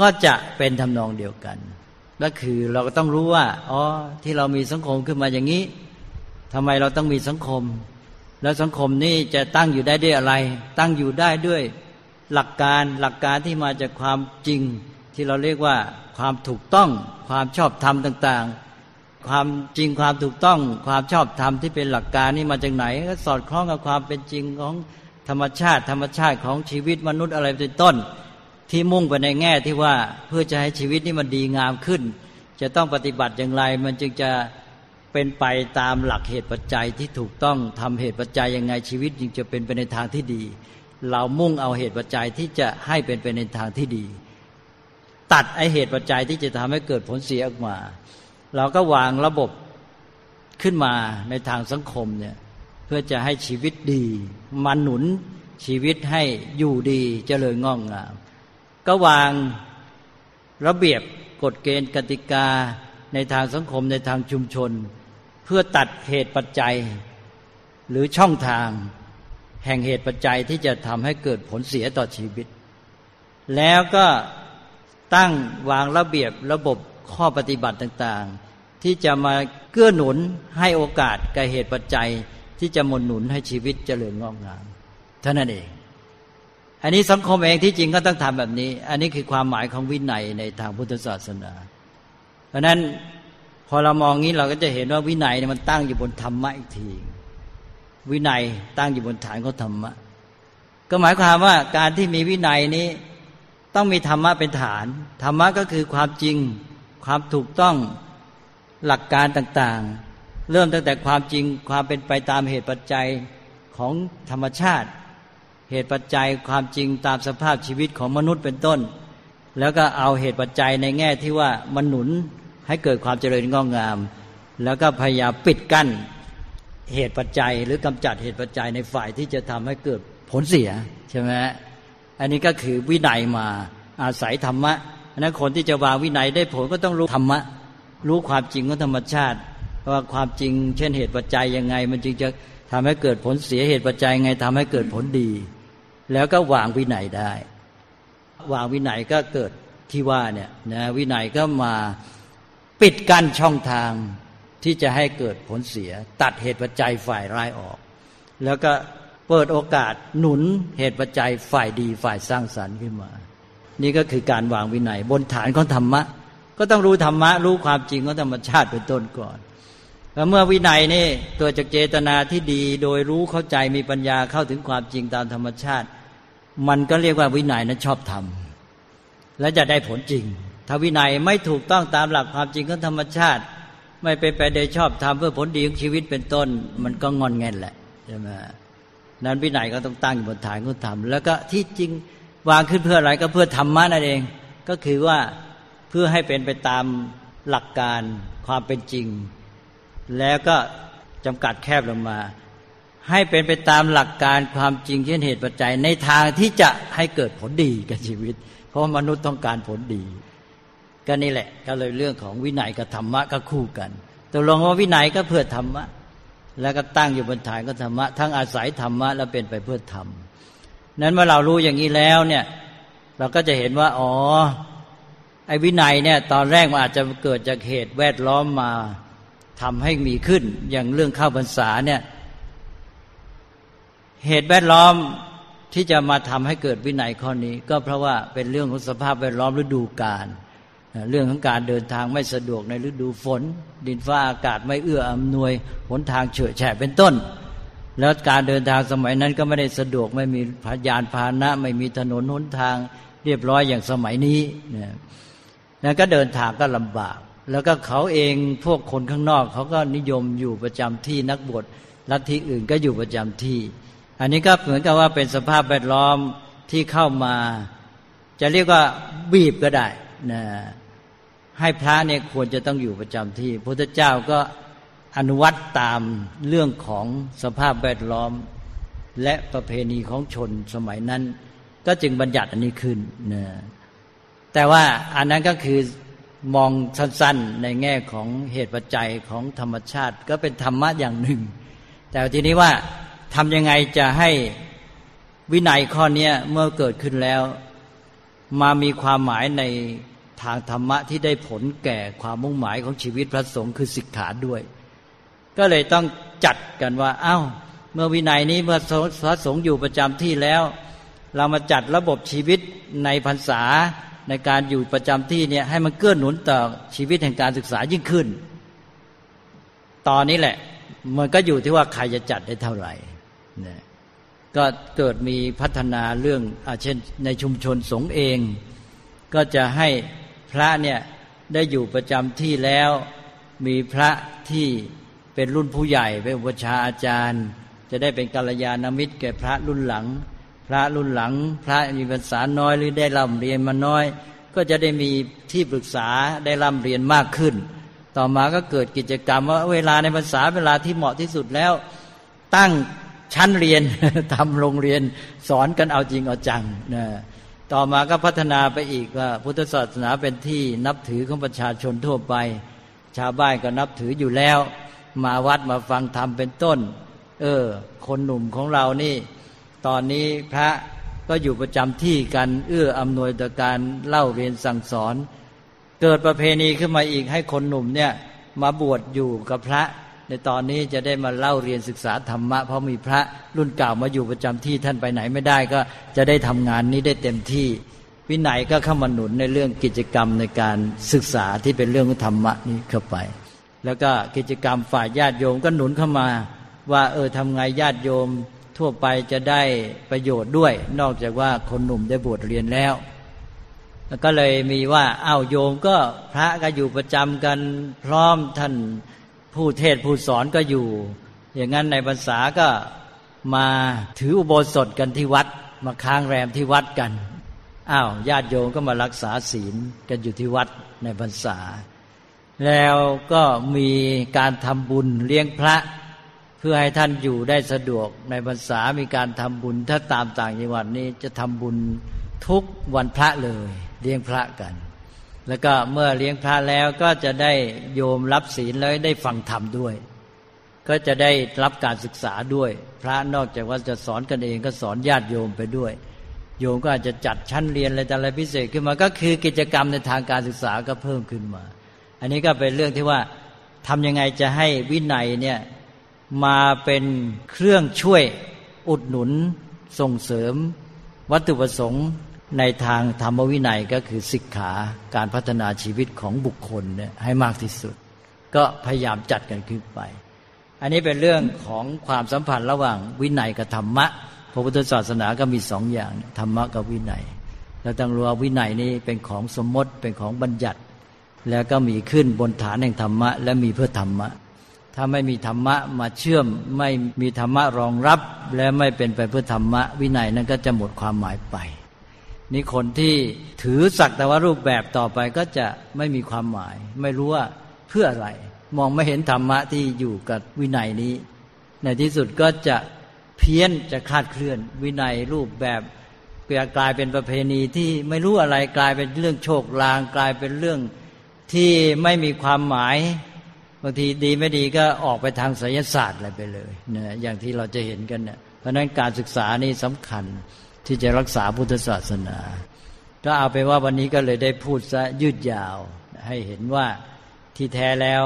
ก็จะเป็นทำนองเดียวกันก็คือเราก็ต้องรู้ว่าอ๋อที่เรามีสังคมขึ้นมาอย่างนี้ทำไมเราต้องมีสังคม แล้วสังคมนี้จะตั้งอยู่ได้ด้วยอะไร ตั้งอยู่ได้ด้วยหลักการหลักการที่มาจากความจริง ที่เราเรียกว่าความถูกต้อง ความชอบธรรมต่าง ๆ ความจริงความถูกต้อง ความชอบธรรมที่เป็นหลักการนี่มาจากไหน ก็สอดคล้องกับความเป็นจริงของธรรมชาติ ธรรมชาติของชีวิตมนุษย์อะไรเป็นต้น ที่มุ่งไปในแง่ที่ว่าเพื่อจะให้ชีวิตนี้มันดีงามขึ้น จะต้องปฏิบัติอย่างไร มันจึงจะเป็นไปตามหลักเหตุปัจจัยที่ถูกต้องทำเหตุปัจจัยยังไงชีวิตจึงจะเป็นไปในทางที่ดี เรามุ่งเอาเหตุปัจจัยที่จะให้เป็นไปในทางที่ดี ตัดไอเหตุปัจจัยที่จะทำให้เกิดผลเสียออกมา เราก็วางระบบขึ้นมาในทางสังคมเนี่ยเพื่อจะให้ชีวิตดีมาหนุนชีวิตให้อยู่ดีเจริญงอกงาม ก็วางระเบียบกฎเกณฑ์กติกาในทางสังคมในทางชุมชน เพื่อตัดเหตุปัจจัย หรือช่องทาง แห่งเหตุปัจจัยที่จะทำให้เกิดผลเสียต่อชีวิต แล้วก็ ตั้งวางระเบียบระบบข้อปฏิบัติต่างๆ ที่จะมาเกื้อหนุนให้โอกาสกับเหตุปัจจัยที่จะมนหนุนให้ชีวิตเจริญงอกงามเท่านั้นเอง อันนี้สังคมเองที่จริงก็ต้องทำแบบนี้ อันนี้คือความหมายของวินัยในทางพุทธศาสนา เพราะนั้นพอเรามองนี้เราก็จะเห็นว่าวินัยมันตั้งอยู่บนธรรมะอีกที วินัยตั้งอยู่บนฐานของธรรมะ ก็หมายความว่าการที่มีวินัยนี้ ต้องมีธรรมะเป็นฐาน ธรรมะก็คือความจริง ความถูกต้องหลักการต่างๆ เริ่มตั้งแต่ความจริงความเป็นไปตามเหตุปัจจัยของธรรมชาติ เหตุปัจจัยความจริงตามสภาพชีวิตของมนุษย์เป็นต้น แล้วก็เอาเหตุปัจจัยในแง่ที่ว่ามันหนุนให้เกิดความเจริญงอกงาม แล้วก็พยายามปิดกั้นเหตุปัจจัย หรือกำจัดเหตุปัจจัยในฝ่ายที่จะทำให้เกิดผลเสียใช่ไหม อันนี้ก็คือวินัยมาอาศัยธรรมะนั้นคนที่จะวางวินัยได้ผลก็ต้องรู้ธรรมะ รู้ความจริงของธรรมชาติว่าความจริง เช่นเหตุปัจจัยยังไง มันจึงจะทำให้เกิดผลเสียเหตุปัจจัยไงทำให้เกิดผลดี แล้วก็วางวินัยได้ วางวินัยก็เกิดที่ว่าเนี่ยนะวินัยก็มาปิดกั้นช่องทางที่จะให้เกิดผลเสีย ตัดเหตุปัจจัยฝ่ายร้ายออก แล้วก็ เปิดโอกาสหนุนเหตุปัจจัยฝ่ายดีฝ่ายสร้างสรรค์ขึ้นมา นี่ก็คือการวางวินัย บนฐานของธรรมะ ก็ต้องรู้ธรรมะ รู้ความจริงของธรรมชาติเป็นต้นก่อนแล้วเมื่อวินัยนี่ตัวจากเจตนาที่ดีโดยรู้เข้าใจมีปัญญาเข้าถึงความจริงตามธรรมชาติ มันก็เรียกว่าวินัยนั้นชอบทำและจะได้ผลจริง ถ้าวินัยไม่ถูกต้องตามหลักความจริงของธรรมชาติ ไม่เป็นไปโดยชอบทำเพื่อผลดีของชีวิตเป็นต้น มันก็งอนแงนแหละใช่ไหม นั้นวินัยก็ต้องตั้งอยู่บนฐานของธรรมแล้วก็ที่จริงวางขึ้นเพื่ออะไรก็เพื่อธรรมะนั่นเอง ก็คือว่าเพื่อให้เป็นไปตามหลักการความเป็นจริง แล้วก็จำกัดแคบลงมา ให้เป็นไปตามหลักการความจริงเช่นเหตุปัจจัยในทางที่จะให้เกิดผลดีกับชีวิต เพราะมนุษย์ต้องการผลดี ก็นี่แหละ ก็เลยเรื่องของวินัยกับธรรมะก็คู่กันตกลงว่าวินัยก็เพื่อธรรมะ แล้วก็ตั้งอยู่บนฐานก็ธรรมะ ทั้งอาศัยธรรมะแล้วเป็นไปเพื่อธรรม นั้นเมื่อเรารู้อย่างนี้แล้วเนี่ย เราก็จะเห็นว่า อ๋อ ไอ้วินัยเนี่ย ตอนแรกมันอาจจะเกิดจากเหตุแวดล้อมมาทำให้มีขึ้น อย่างเรื่องข้าพรรษาเนี่ย เหตุแวดล้อมที่จะมาทำให้เกิดวินัยข้อนี้ ก็เพราะว่าเป็นเรื่องของสภาพแวดล้อมฤดูกาล เรื่องของการเดินทางไม่สะดวกในฤดูฝน ดินฟ้าอากาศไม่เอื้ออำนวยหนทางเฉื่อะแฉะเป็นต้น แล้วการเดินทางสมัยนั้นก็ไม่ได้สะดวกไม่มีพยานพาหนะ ไม่มีถนนหนทางเรียบร้อยอย่างสมัยนี้นะแล้วก็เดินทางก็ลำบาก แล้วก็เขาเองพวกคนข้างนอก เขาก็นิยมอยู่ประจำที่นักบวชลัทธิอื่นก็อยู่ประจำที่ อันนี้ก็เหมือนกับว่าเป็นสภาพแวดล้อมที่เข้ามา จะเรียกว่าบีบก็ได้นะ ให้พระเนี่ยควรจะต้องอยู่ประจำที่พระเจ้าก็อนุวัตตามเรื่องของสภาพแวดล้อม และประเพณีของชนสมัยนั้น ก็จึงบัญญัติอันนี้ขึ้นนะแต่ว่าอันนั้นก็คือมองสั้นๆในแง่ของเหตุปัจจัยของธรรมชาติ ก็เป็นธรรมะอย่างหนึ่ง แต่ทีนี้ว่าทำยังไงจะให้วินัยข้อนี้เมื่อเกิดขึ้นแล้ว มามีความหมายใน ทางธรรมะที่ได้ผลแก่ความมุ่งหมายของชีวิตพระสงฆ์คือสิกขาด้วย ก็เลยต้องจัดกันว่า เอา้า เมื่อวินัยนี้เมื่อพระสงฆ์อยู่ประจำที่แล้ว เรามาจัดระบบชีวิตในพรรษาในการอยู่ประจำที่เนี่ยให้มันเกื้อหนุนต่อชีวิตแห่งการศึกษายิ่งขึ้น ตอนนี้แหละ มันก็อยู่ที่ว่าใครจะจัดได้เท่าไหร่เนี่ยก็เกิดมีพัฒนาเรื่องอเช่นในชุมชนสงฆ์เอง ก็จะให้ พระเนี่ยได้อยู่ประจำที่แล้ว มีพระที่เป็นรุ่นผู้ใหญ่เป็นอุปชาอาจารย์ จะได้เป็นกัลยาณมิตรแก่พระรุ่นหลัง พระรุ่นหลัง พระมีภาษาน้อยหรือได้ร่ำเรียนมาน้อย ก็จะได้มีที่ปรึกษาได้ร่ำเรียนมากขึ้น ต่อมาก็เกิดกิจกรรมว่าเวลาในภาษาเวลาที่เหมาะที่สุดแล้ว ตั้งชั้นเรียนทำโรงเรียนสอนกันเอาจริงเอาจังนะ ต่อมาก็พัฒนาไปอีกว่าพุทธศาสนาเป็นที่นับถือของประชาชนทั่วไป ชาวบ้านก็นับถืออยู่แล้ว มาวัดมาฟังธรรมเป็นต้น เออ คนหนุ่มของเรานี่ ตอนนี้พระก็อยู่ประจำที่กันเอื้ออำนวยต่อการเล่าเรียนสั่งสอน เกิดประเพณีขึ้นมาอีกให้คนหนุ่มเนี่ย มาบวชอยู่กับพระ ในตอนนี้จะได้มาเล่าเรียนศึกษาธรรมะ เพราะมีพระรุ่นเก่ามาอยู่ประจำที่ท่านไปไหนไม่ได้ก็จะได้ทำงานนี้ได้เต็มที่ วินัยก็เข้ามาหนุนในเรื่องกิจกรรมในการศึกษาที่เป็นเรื่องของธรรมะนี้เข้าไป แล้วก็กิจกรรมฝ่ายญาติโยมก็หนุนเข้ามา ว่าเออทำไงญาติโยมทั่วไปจะได้ประโยชน์ด้วย นอกจากว่าคนหนุ่มได้บวชเรียนแล้วแล้วก็เลยมีว่า เอ้าโยมก็พระก็อยู่ประจำกันพร้อมท่าน ผู้เทศผู้สอนก็อยู่ อย่างนั้นในภาษาก็มาถืออุโบสถกันที่วัด มาค้างแรมที่วัดกันอ้าวญาติโยมก็มารักษาศีลกันอยู่ที่วัดในพรรษา แล้วก็มีการทำบุญเลี้ยงพระ เพื่อให้ท่านอยู่ได้สะดวกในภาษามีการทำบุญถ้าตามต่างจังหวัดนี้จะทำบุญทุกวันพระเลย เลี้ยงพระกัน แล้วก็เมื่อเลี้ยงพระแล้วก็จะได้โยมรับศีลแล้วได้ฟังธรรมด้วย ก็จะได้รับการศึกษาด้วย พระนอกจากว่าจะสอนกันเองก็สอนญาติโยมไปด้วย โยมก็อาจจะจัดชั้นเรียนอะไรแต่อะไรพิเศษขึ้นมา ก็คือกิจกรรมในทางการศึกษาก็เพิ่มขึ้นมา อันนี้ก็เป็นเรื่องที่ว่าทำยังไงจะให้วินัยเนี่ยมาเป็นเครื่องช่วยอุดหนุนส่งเสริม วัตถุประสงค์ ในทางธรรมวินัยก็คือศิกขาการพัฒนาชีวิตของบุคคลเนี่ยให้มากที่สุด ก็พยายามจัดกันขึ้นไป อันนี้เป็นเรื่องของความสัมพันธ์ระหว่างวินัยกับธรรมะพระพุทธศาสนาก็มีสองอย่างธรรมะกับวินัยเราต้องรู้ว่าวินัยนี้เป็นของสมมติเป็นของบัญญัติ แล้วก็มีขึ้นบนฐานแห่งธรรมะ และมีเพื่อธรรมะ ถ้าไม่มีธรรมะมาเชื่อมไม่มีธรรมะรองรับ และไม่เป็นไปเพื่อธรรมะ วินัยนั้นก็จะหมดความหมายไป นี่คนที่ถือสักแต่ว่ารูปแบบต่อไปก็จะไม่มีความหมาย ไม่รู้ว่าเพื่ออะไร มองไม่เห็นธรรมะที่อยู่กับวินัยนี้ ในที่สุดก็จะเพี้ยนจะคาดเคลื่อน วินัยรูปแบบกลายเป็นประเพณีที่ไม่รู้อะไรกลายเป็นเรื่องโชคลาง กลายเป็นเรื่องที่ไม่มีความหมายบางทีดีไม่ดีก็ออกไปทางศิลศาสตร์อะไรไปเลยเนี่ยอย่างที่เราจะเห็นกันเนี่ยเพราะนั้นการศึกษานี่สำคัญ ที่จะรักษาพุทธศาสนา ก็เอาไปว่าวันนี้ก็เลยได้พูดซะยืดยาว ให้เห็นว่าที่แท้แล้ว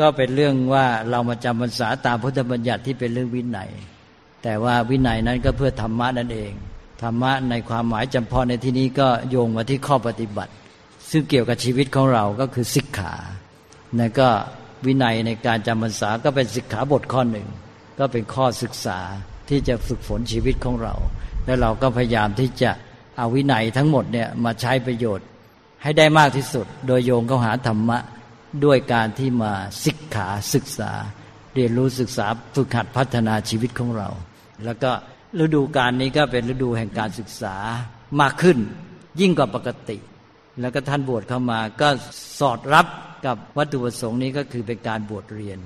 ก็เป็นเรื่องว่าเรามาจำพรรษาตามพุทธบัญญัติที่เป็นเรื่องวินัย แต่ว่าวินัยนั้นก็เพื่อธรรมะนั่นเอง ธรรมะในความหมายจำเพาะในที่นี้ก็โยงมาที่ข้อปฏิบัติ ซึ่งเกี่ยวกับชีวิตของเราก็คือสิกขานั่นก็วินัยในการจำพรรษาก็เป็นสิกขาบทข้อหนึ่ง ก็เป็นข้อศึกษาที่จะฝึกฝนชีวิตของเรา แล้วเราก็พยายามที่จะเอาวินัยทั้งหมดเนี่ยมาใช้ประโยชน์ ให้ได้มากที่สุด โดยโยงเข้าหาธรรมะด้วยการที่มาศึกขาศึกษา เรียนรู้ศึกษาฝึกหัดพัฒนาชีวิตของเรา แล้วก็ฤดูการนี้ก็เป็นฤดูแห่งการศึกษามากขึ้น ยิ่งกว่าปกติ แล้วก็ท่านบวชเข้ามาก็สอดรับกับวัตถุประสงค์นี้ก็คือเป็นการบวชเรียน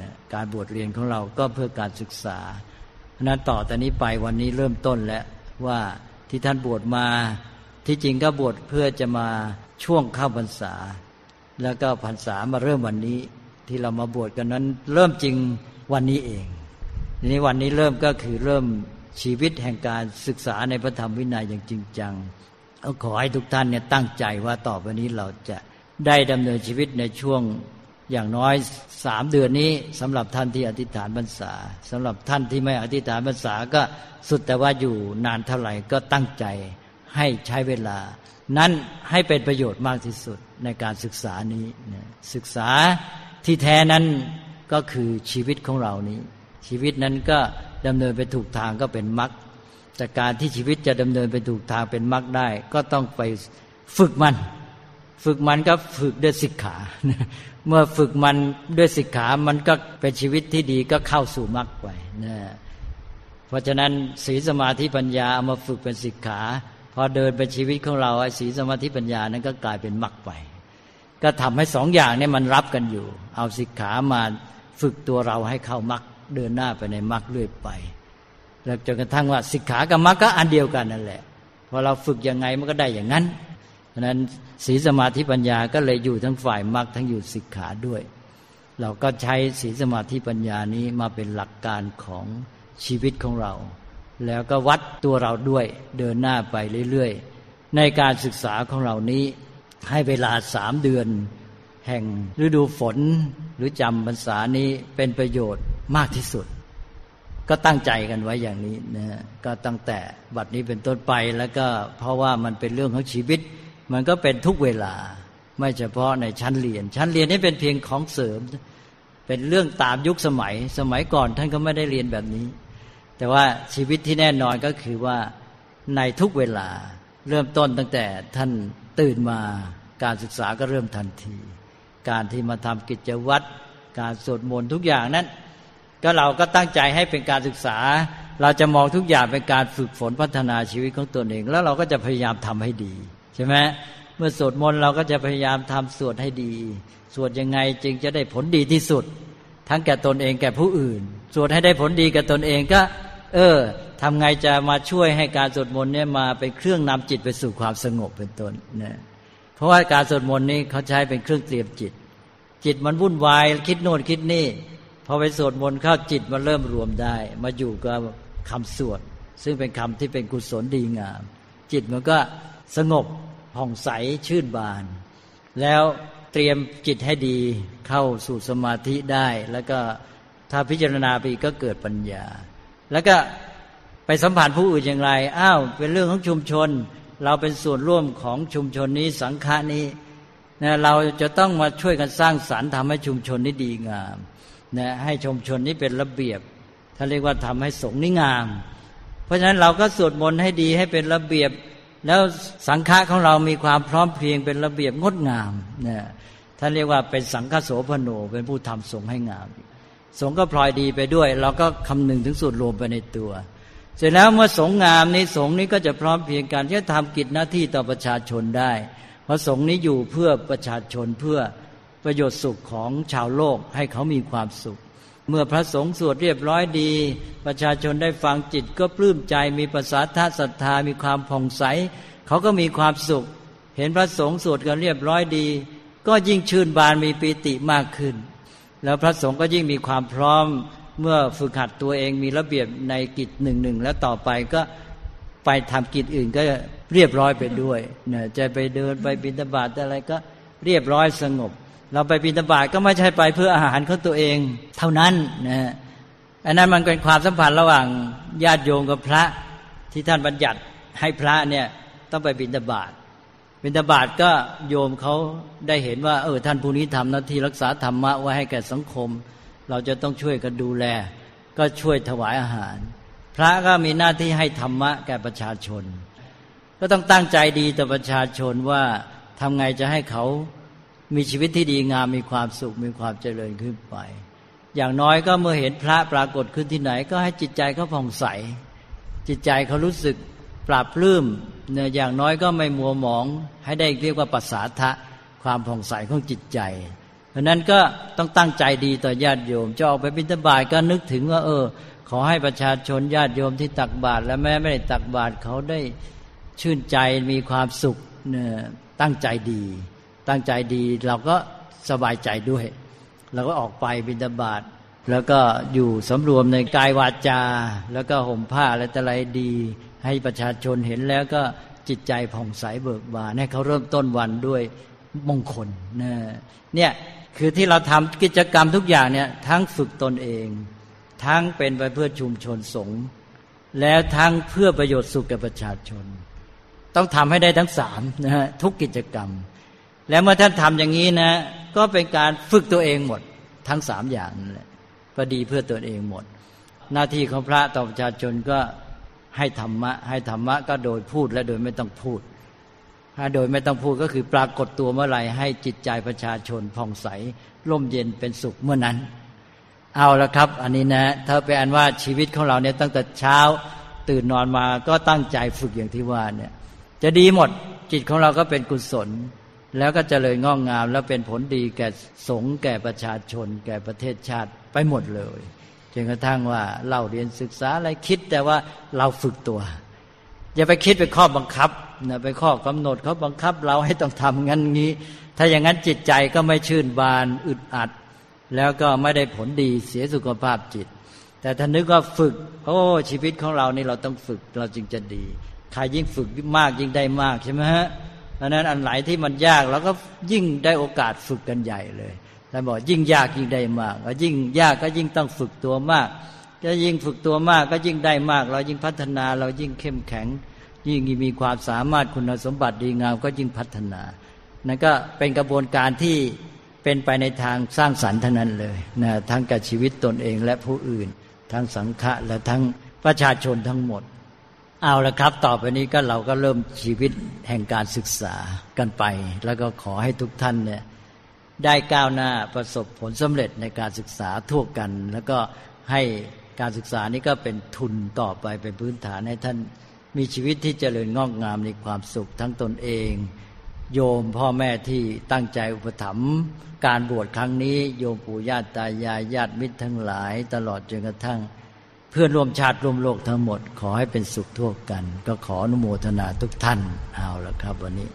นะการบวชเรียนของเราก็เพื่อการศึกษา นั้นต่อแต่นี้ไปวันนี้เริ่มต้นแล้วว่าที่ท่านบวชมาที่จริงก็บวชเพื่อจะมาช่วงเข้าพรรษา แล้วก็พรรษามาเริ่มวันนี้ ที่เรามาบวชกันนั้น เริ่มจริงวันนี้เองทีนี้วันนี้เริ่มก็คือเริ่มชีวิตแห่งการศึกษาในพระธรรมวินัยอย่างจริงจังขอให้ทุกท่านเนี่ยตั้งใจว่าต่อไปนี้เราจะได้ดำเนินชีวิตในช่วง อย่างน้อยสามเดือนนี้สำหรับท่านที่อธิษฐานบรรษาสำหรับท่านที่ไม่อธิษฐานบรรษาก็สุดแต่ว่าอยู่นานเท่าไหร่ก็ตั้งใจให้ใช้เวลา นั้นให้เป็นประโยชน์มากที่สุดในการศึกษานี้ศึกษาที่แท้นั้นก็คือชีวิตของเรานี้ ชีวิตนั้นก็ดำเนินไปถูกทางก็เป็นมรรคจากการที่ชีวิตจะดำเนินไปถูกทางเป็นมรรคได้ ก็ต้องไปฝึกมัน ฝึกมันก็ฝึกด้วยสิกขา เมื่อฝึกมันด้วยสิกขา มันก็เป็นชีวิตที่ดีก็เข้าสู่มรรคไปนะเพราะฉะนั้นศีลสมาธิปัญญาเอามาฝึกเป็นสิกขา พอเดินเป็นชีวิตของเราไอ้ศีลสมาธิปัญญานั้นก็กลายเป็นมรรคไป ก็ทำให้สองอย่างนี้มันรับกันอยู่ เอาสิกขามาฝึกตัวเราให้เข้ามรรคเดินหน้าไปในมรรคเรื่อยไป แล้วจนกระทั่งว่าสิกขากับมรรคก็อันเดียวกันนั่นแหละพอเราฝึกยังไงมันก็ได้อย่างนั้นเพราะนั้น ศีลสมาธิปัญญาก็เลยอยู่ทั้งฝ่ายมรรคทั้งอยู่สิกขาด้วย เราก็ใช้ศีลสมาธิปัญญานี้มาเป็นหลักการของชีวิตของเรา แล้วก็วัดตัวเราด้วยเดินหน้าไปเรื่อยๆ ในการศึกษาของเรานี้ให้เวลาสามเดือน แห่งฤดูฝนหรือจำพรรษานี้เป็นประโยชน์มากที่สุด ก็ตั้งใจกันไว้อย่างนี้นะก็ตั้งแต่บัดนี้เป็นต้นไปแล้วก็เพราะว่ามันเป็นเรื่องของชีวิต มันก็เป็นทุกเวลา ไม่เฉพาะในชั้นเรียน ชั้นเรียนนี่เป็นเพียงของเสริม เป็นเรื่องตามยุคสมัย สมัยก่อนท่านก็ไม่ได้เรียนแบบนี้ แต่ว่าชีวิตที่แน่นอนก็คือว่าในทุกเวลาเริ่มต้นตั้งแต่ท่านตื่นมาการศึกษาก็เริ่มทันที การที่มาทำกิจวัตรการสวดมนต์ทุกอย่างนั้น ก็เราก็ตั้งใจให้เป็นการศึกษา เราจะมองทุกอย่างเป็นการฝึกฝนพัฒนาชีวิตของตัวเอง แล้วเราก็จะพยายามทำให้ดี ใช่ไหมเมื่อสวดมนต์เราก็จะพยายามทำสวดให้ดี สวดยังไงจึงจะได้ผลดีที่สุด ทั้งแก่ตนเองแก่ผู้อื่น สวดให้ได้ผลดีแก่ตนเองก็ เออทำไงจะมาช่วยให้การสวดมนต์เนี่ยมาเป็นเครื่องนำจิตไปสู่ความสงบเป็นต้นนะเพราะว่าการสวดมนต์นี้เขาใช้เป็นเครื่องเตรียมจิต จิตมันวุ่นวายคิดโน่นคิดนี่พอไปสวดมนต์เข้าจิตมันเริ่มรวมได้ มาอยู่กับคำสวด ซึ่งเป็นคำที่เป็นกุศลดีงาม จิตมันก็ สงบผ่องใสชื่นบาน แล้วเตรียมจิตให้ดีเข้าสู่สมาธิได้ แล้วก็ถ้าพิจารณาไปก็เกิดปัญญา แล้วก็ไปสัมผัสผู้อื่นอย่างไรอ้าวเป็นเรื่องของชุมชน เราเป็นส่วนร่วมของชุมชนนี้สังฆานี้นะเราจะต้องมาช่วยกันสร้างสารรค์ทำให้ชุมชนนี้ดีงามนะให้ชุมชนนี้เป็นระเบียบท่านเรียกว่าทำให้สงฆ์นี้งาม เพราะฉะนั้นเราก็สวดมนต์ให้ดีให้เป็นระเบียบ แล้วสังฆะของเรามีความพร้อมเพรียงเป็นระเบียบงดงามนะท่านเรียกว่าเป็นสังฆโสพโนเป็นผู้ทำสงฆ์ให้งาม สงฆ์ก็พลอยดีไปด้วย เราก็คำนึงถึงส่วนรวมไปในตัว เสร็จแล้วเมื่อสงฆ์งามนี้สงฆ์นี้ก็จะพร้อมเพียงการที่จะทำกิจหน้าที่ต่อประชาชนได้เพราะสงฆ์นี้อยู่เพื่อประชาชนเพื่อประโยชน์สุขของชาวโลกให้เขามีความสุข เมื่อพระสงฆ์สวดเรียบร้อยดี ประชาชนได้ฟังจิตก็ปลื้มใจมีภาษาท่าศรัทธามีความผ่องใส เขาก็มีความสุข เห็นพระสงฆ์สวดกันเรียบร้อยดี ก็ยิ่งชื่นบานมีปีติมากขึ้น แล้วพระสงฆ์ก็ยิ่งมีความพร้อมเมื่อฝึกหัดตัวเองมีระเบียบในกิจหนึ่งหนึ่งแล้วต่อไปก็ไปทำกิจอื่นก็เรียบร้อยไปด้วยเนี่ยจะไปเดินไปบิณฑบาตอะไรก็เรียบร้อยสงบ เราไปบิณฑบาตก็ไม่ใช่ไปเพื่ออาหารของตัวเอง เท่านั้นนะอันนั้นมันเป็นความสัมพันธ์ระหว่างญาติโยมกับพระที่ท่านบัญญัติให้พระเนี่ยต้องไปบิณฑบาตบิณฑบาตก็โยมเขาได้เห็นว่า เออท่านผู้นี้ทำหน้าที่รักษาธรรมะไว้ให้แก่สังคม เราจะต้องช่วยกันดูแล ก็ช่วยถวายอาหาร พระก็มีหน้าที่ให้ธรรมะแก่ประชาชน ก็ต้องตั้งใจดีต่อประชาชนว่าทำไงจะให้เขา มีชีวิตที่ดีงามมีความสุขมีความเจริญขึ้นไป อย่างน้อยก็เมื่อเห็นพระปรากฏขึ้นที่ไหน ก็ให้จิตใจเขาผ่องใส จิตใจเขารู้สึกปราบปลื้มเนี่ยอย่างน้อยก็ไม่มัวหมอง ให้ได้เรียกว่าปัสสาทะความผ่องใสของจิตใจ เพราะนั้นก็ต้องตั้งใจดีต่อญาติโยมจะออกไปบิณฑบาตก็นึกถึงว่า เออ ขอให้ประชาชนญาติโยมที่ตักบาตรและแม้ไม่ได้ตักบาตรเขาได้ชื่นใจมีความสุขเนี่ยตั้งใจดี ตั้งใจดี เราก็สบายใจด้วยเราก็ออกไปบิณฑบาตแล้วก็อยู่สำรวมในกายวาจา แล้วก็ห่มผ้าอะไรแต่ไรดี ให้ประชาชนเห็นแล้วก็จิตใจผ่องใสเบิกบานให้เขาเริ่มต้นวันด้วยมงคลเนี่ยคือที่เราทำกิจกรรมทุกอย่างเนี่ยทั้งฝึกตนเอง ทั้งเป็นไปเพื่อชุมชนสงฆ์แล้วทั้งเพื่อประโยชน์สุขแก่ประชาชน ต้องทำให้ได้ทั้งสามนะฮะทุกกิจกรรม แล้วเมื่อท่านทำอย่างนี้นะ ก็เป็นการฝึกตัวเองหมด ทั้งสามอย่างนั่นแหละพอดีเพื่อตัวเองหมด หน้าที่ของพระต่อประชาชนก็ให้ธรรมะ ให้ธรรมะก็โดยพูดและโดยไม่ต้องพูด ถ้าโดยไม่ต้องพูดก็คือปรากฏตัวเมื่อไหร่ให้จิตใจประชาชนผ่องใสร่มเย็นเป็นสุขเมื่อนั้น เอาละครับ อันนี้นะถ้าเป็นอันว่าชีวิตของเราเนี่ยตั้งแต่เช้าตื่นนอนมาก็ตั้งใจฝึกอย่างที่ว่าเนี่ย จะดีหมดจิตของเราก็เป็นกุศล แล้วก็จเจริญงอกงาม แล้วเป็นผลดีแก่สงฆ์แก่ประชาชน แก่ประเทศชาติไปหมดเลยจนกระทั่งว่าเราเรียนศึกษาอะไรคิดแต่ว่าเราฝึกตัว อย่าไปคิดไปข้อบังคับนะไปข้อกำหนดเขาบังคับเราให้ต้องทำงั้นงี้ ถ้าอย่างนั้นจิตใจก็ไม่ชื่นบานอึดอัด แล้วก็ไม่ได้ผลดีเสียสุขภาพจิต แต่ถ้านึกว่าฝึก โอ้ชีวิตของเรานี่เราต้องฝึกเราจึงจะดีใครยิ่งฝึกมากยิ่งได้มากใช่ไหมฮะ ดังนั้นอันไหนที่มันยากเราก็ยิ่งได้โอกาสฝึกกันใหญ่เลยท่านบอกยิ่งยากยิ่งได้มากยิ่งยากก็ยิ่งต้องฝึกตัวมากก็ยิ่งฝึกตัวมากก็ยิ่งได้มาก เรายิ่งพัฒนาเรายิ่งเข้มแข็ง ยิ่งมีความสามารถคุณสมบัติดีงามก็ยิ่งพัฒนานั่นก็เป็นกระบวนการที่เป็นไปในทางสร้างสรรค์ทั้งนั้นเลยนะทั้งกับชีวิตตนเองและผู้อื่น ทั้งสังฆะและทั้งประชาชนทั้งหมด เอาละครับ ต่อไปนี้ก็เราก็เริ่มชีวิตแห่งการศึกษากันไป แล้วก็ขอให้ทุกท่านเนี่ยได้ก้าวหน้าประสบผลสำเร็จในการศึกษาทั่วกัน แล้วก็ให้การศึกษานี้ก็เป็นทุนต่อไปเป็นพื้นฐานให้ท่านมีชีวิตที่เจริญงอกงามในความสุขทั้งตนเอง โยมพ่อแม่ที่ตั้งใจอุปถัมภ์การบวชครั้งนี้ โยมปู่ญาติตายายญาติมิตรทั้งหลาย ตลอดจนกระทั่ง เพื่อนร่วมชาติร่วมโลกทั้งหมด ขอให้เป็นสุขทั่วกัน ก็ขออนุโมทนาทุกท่านเอาละครับวันนี้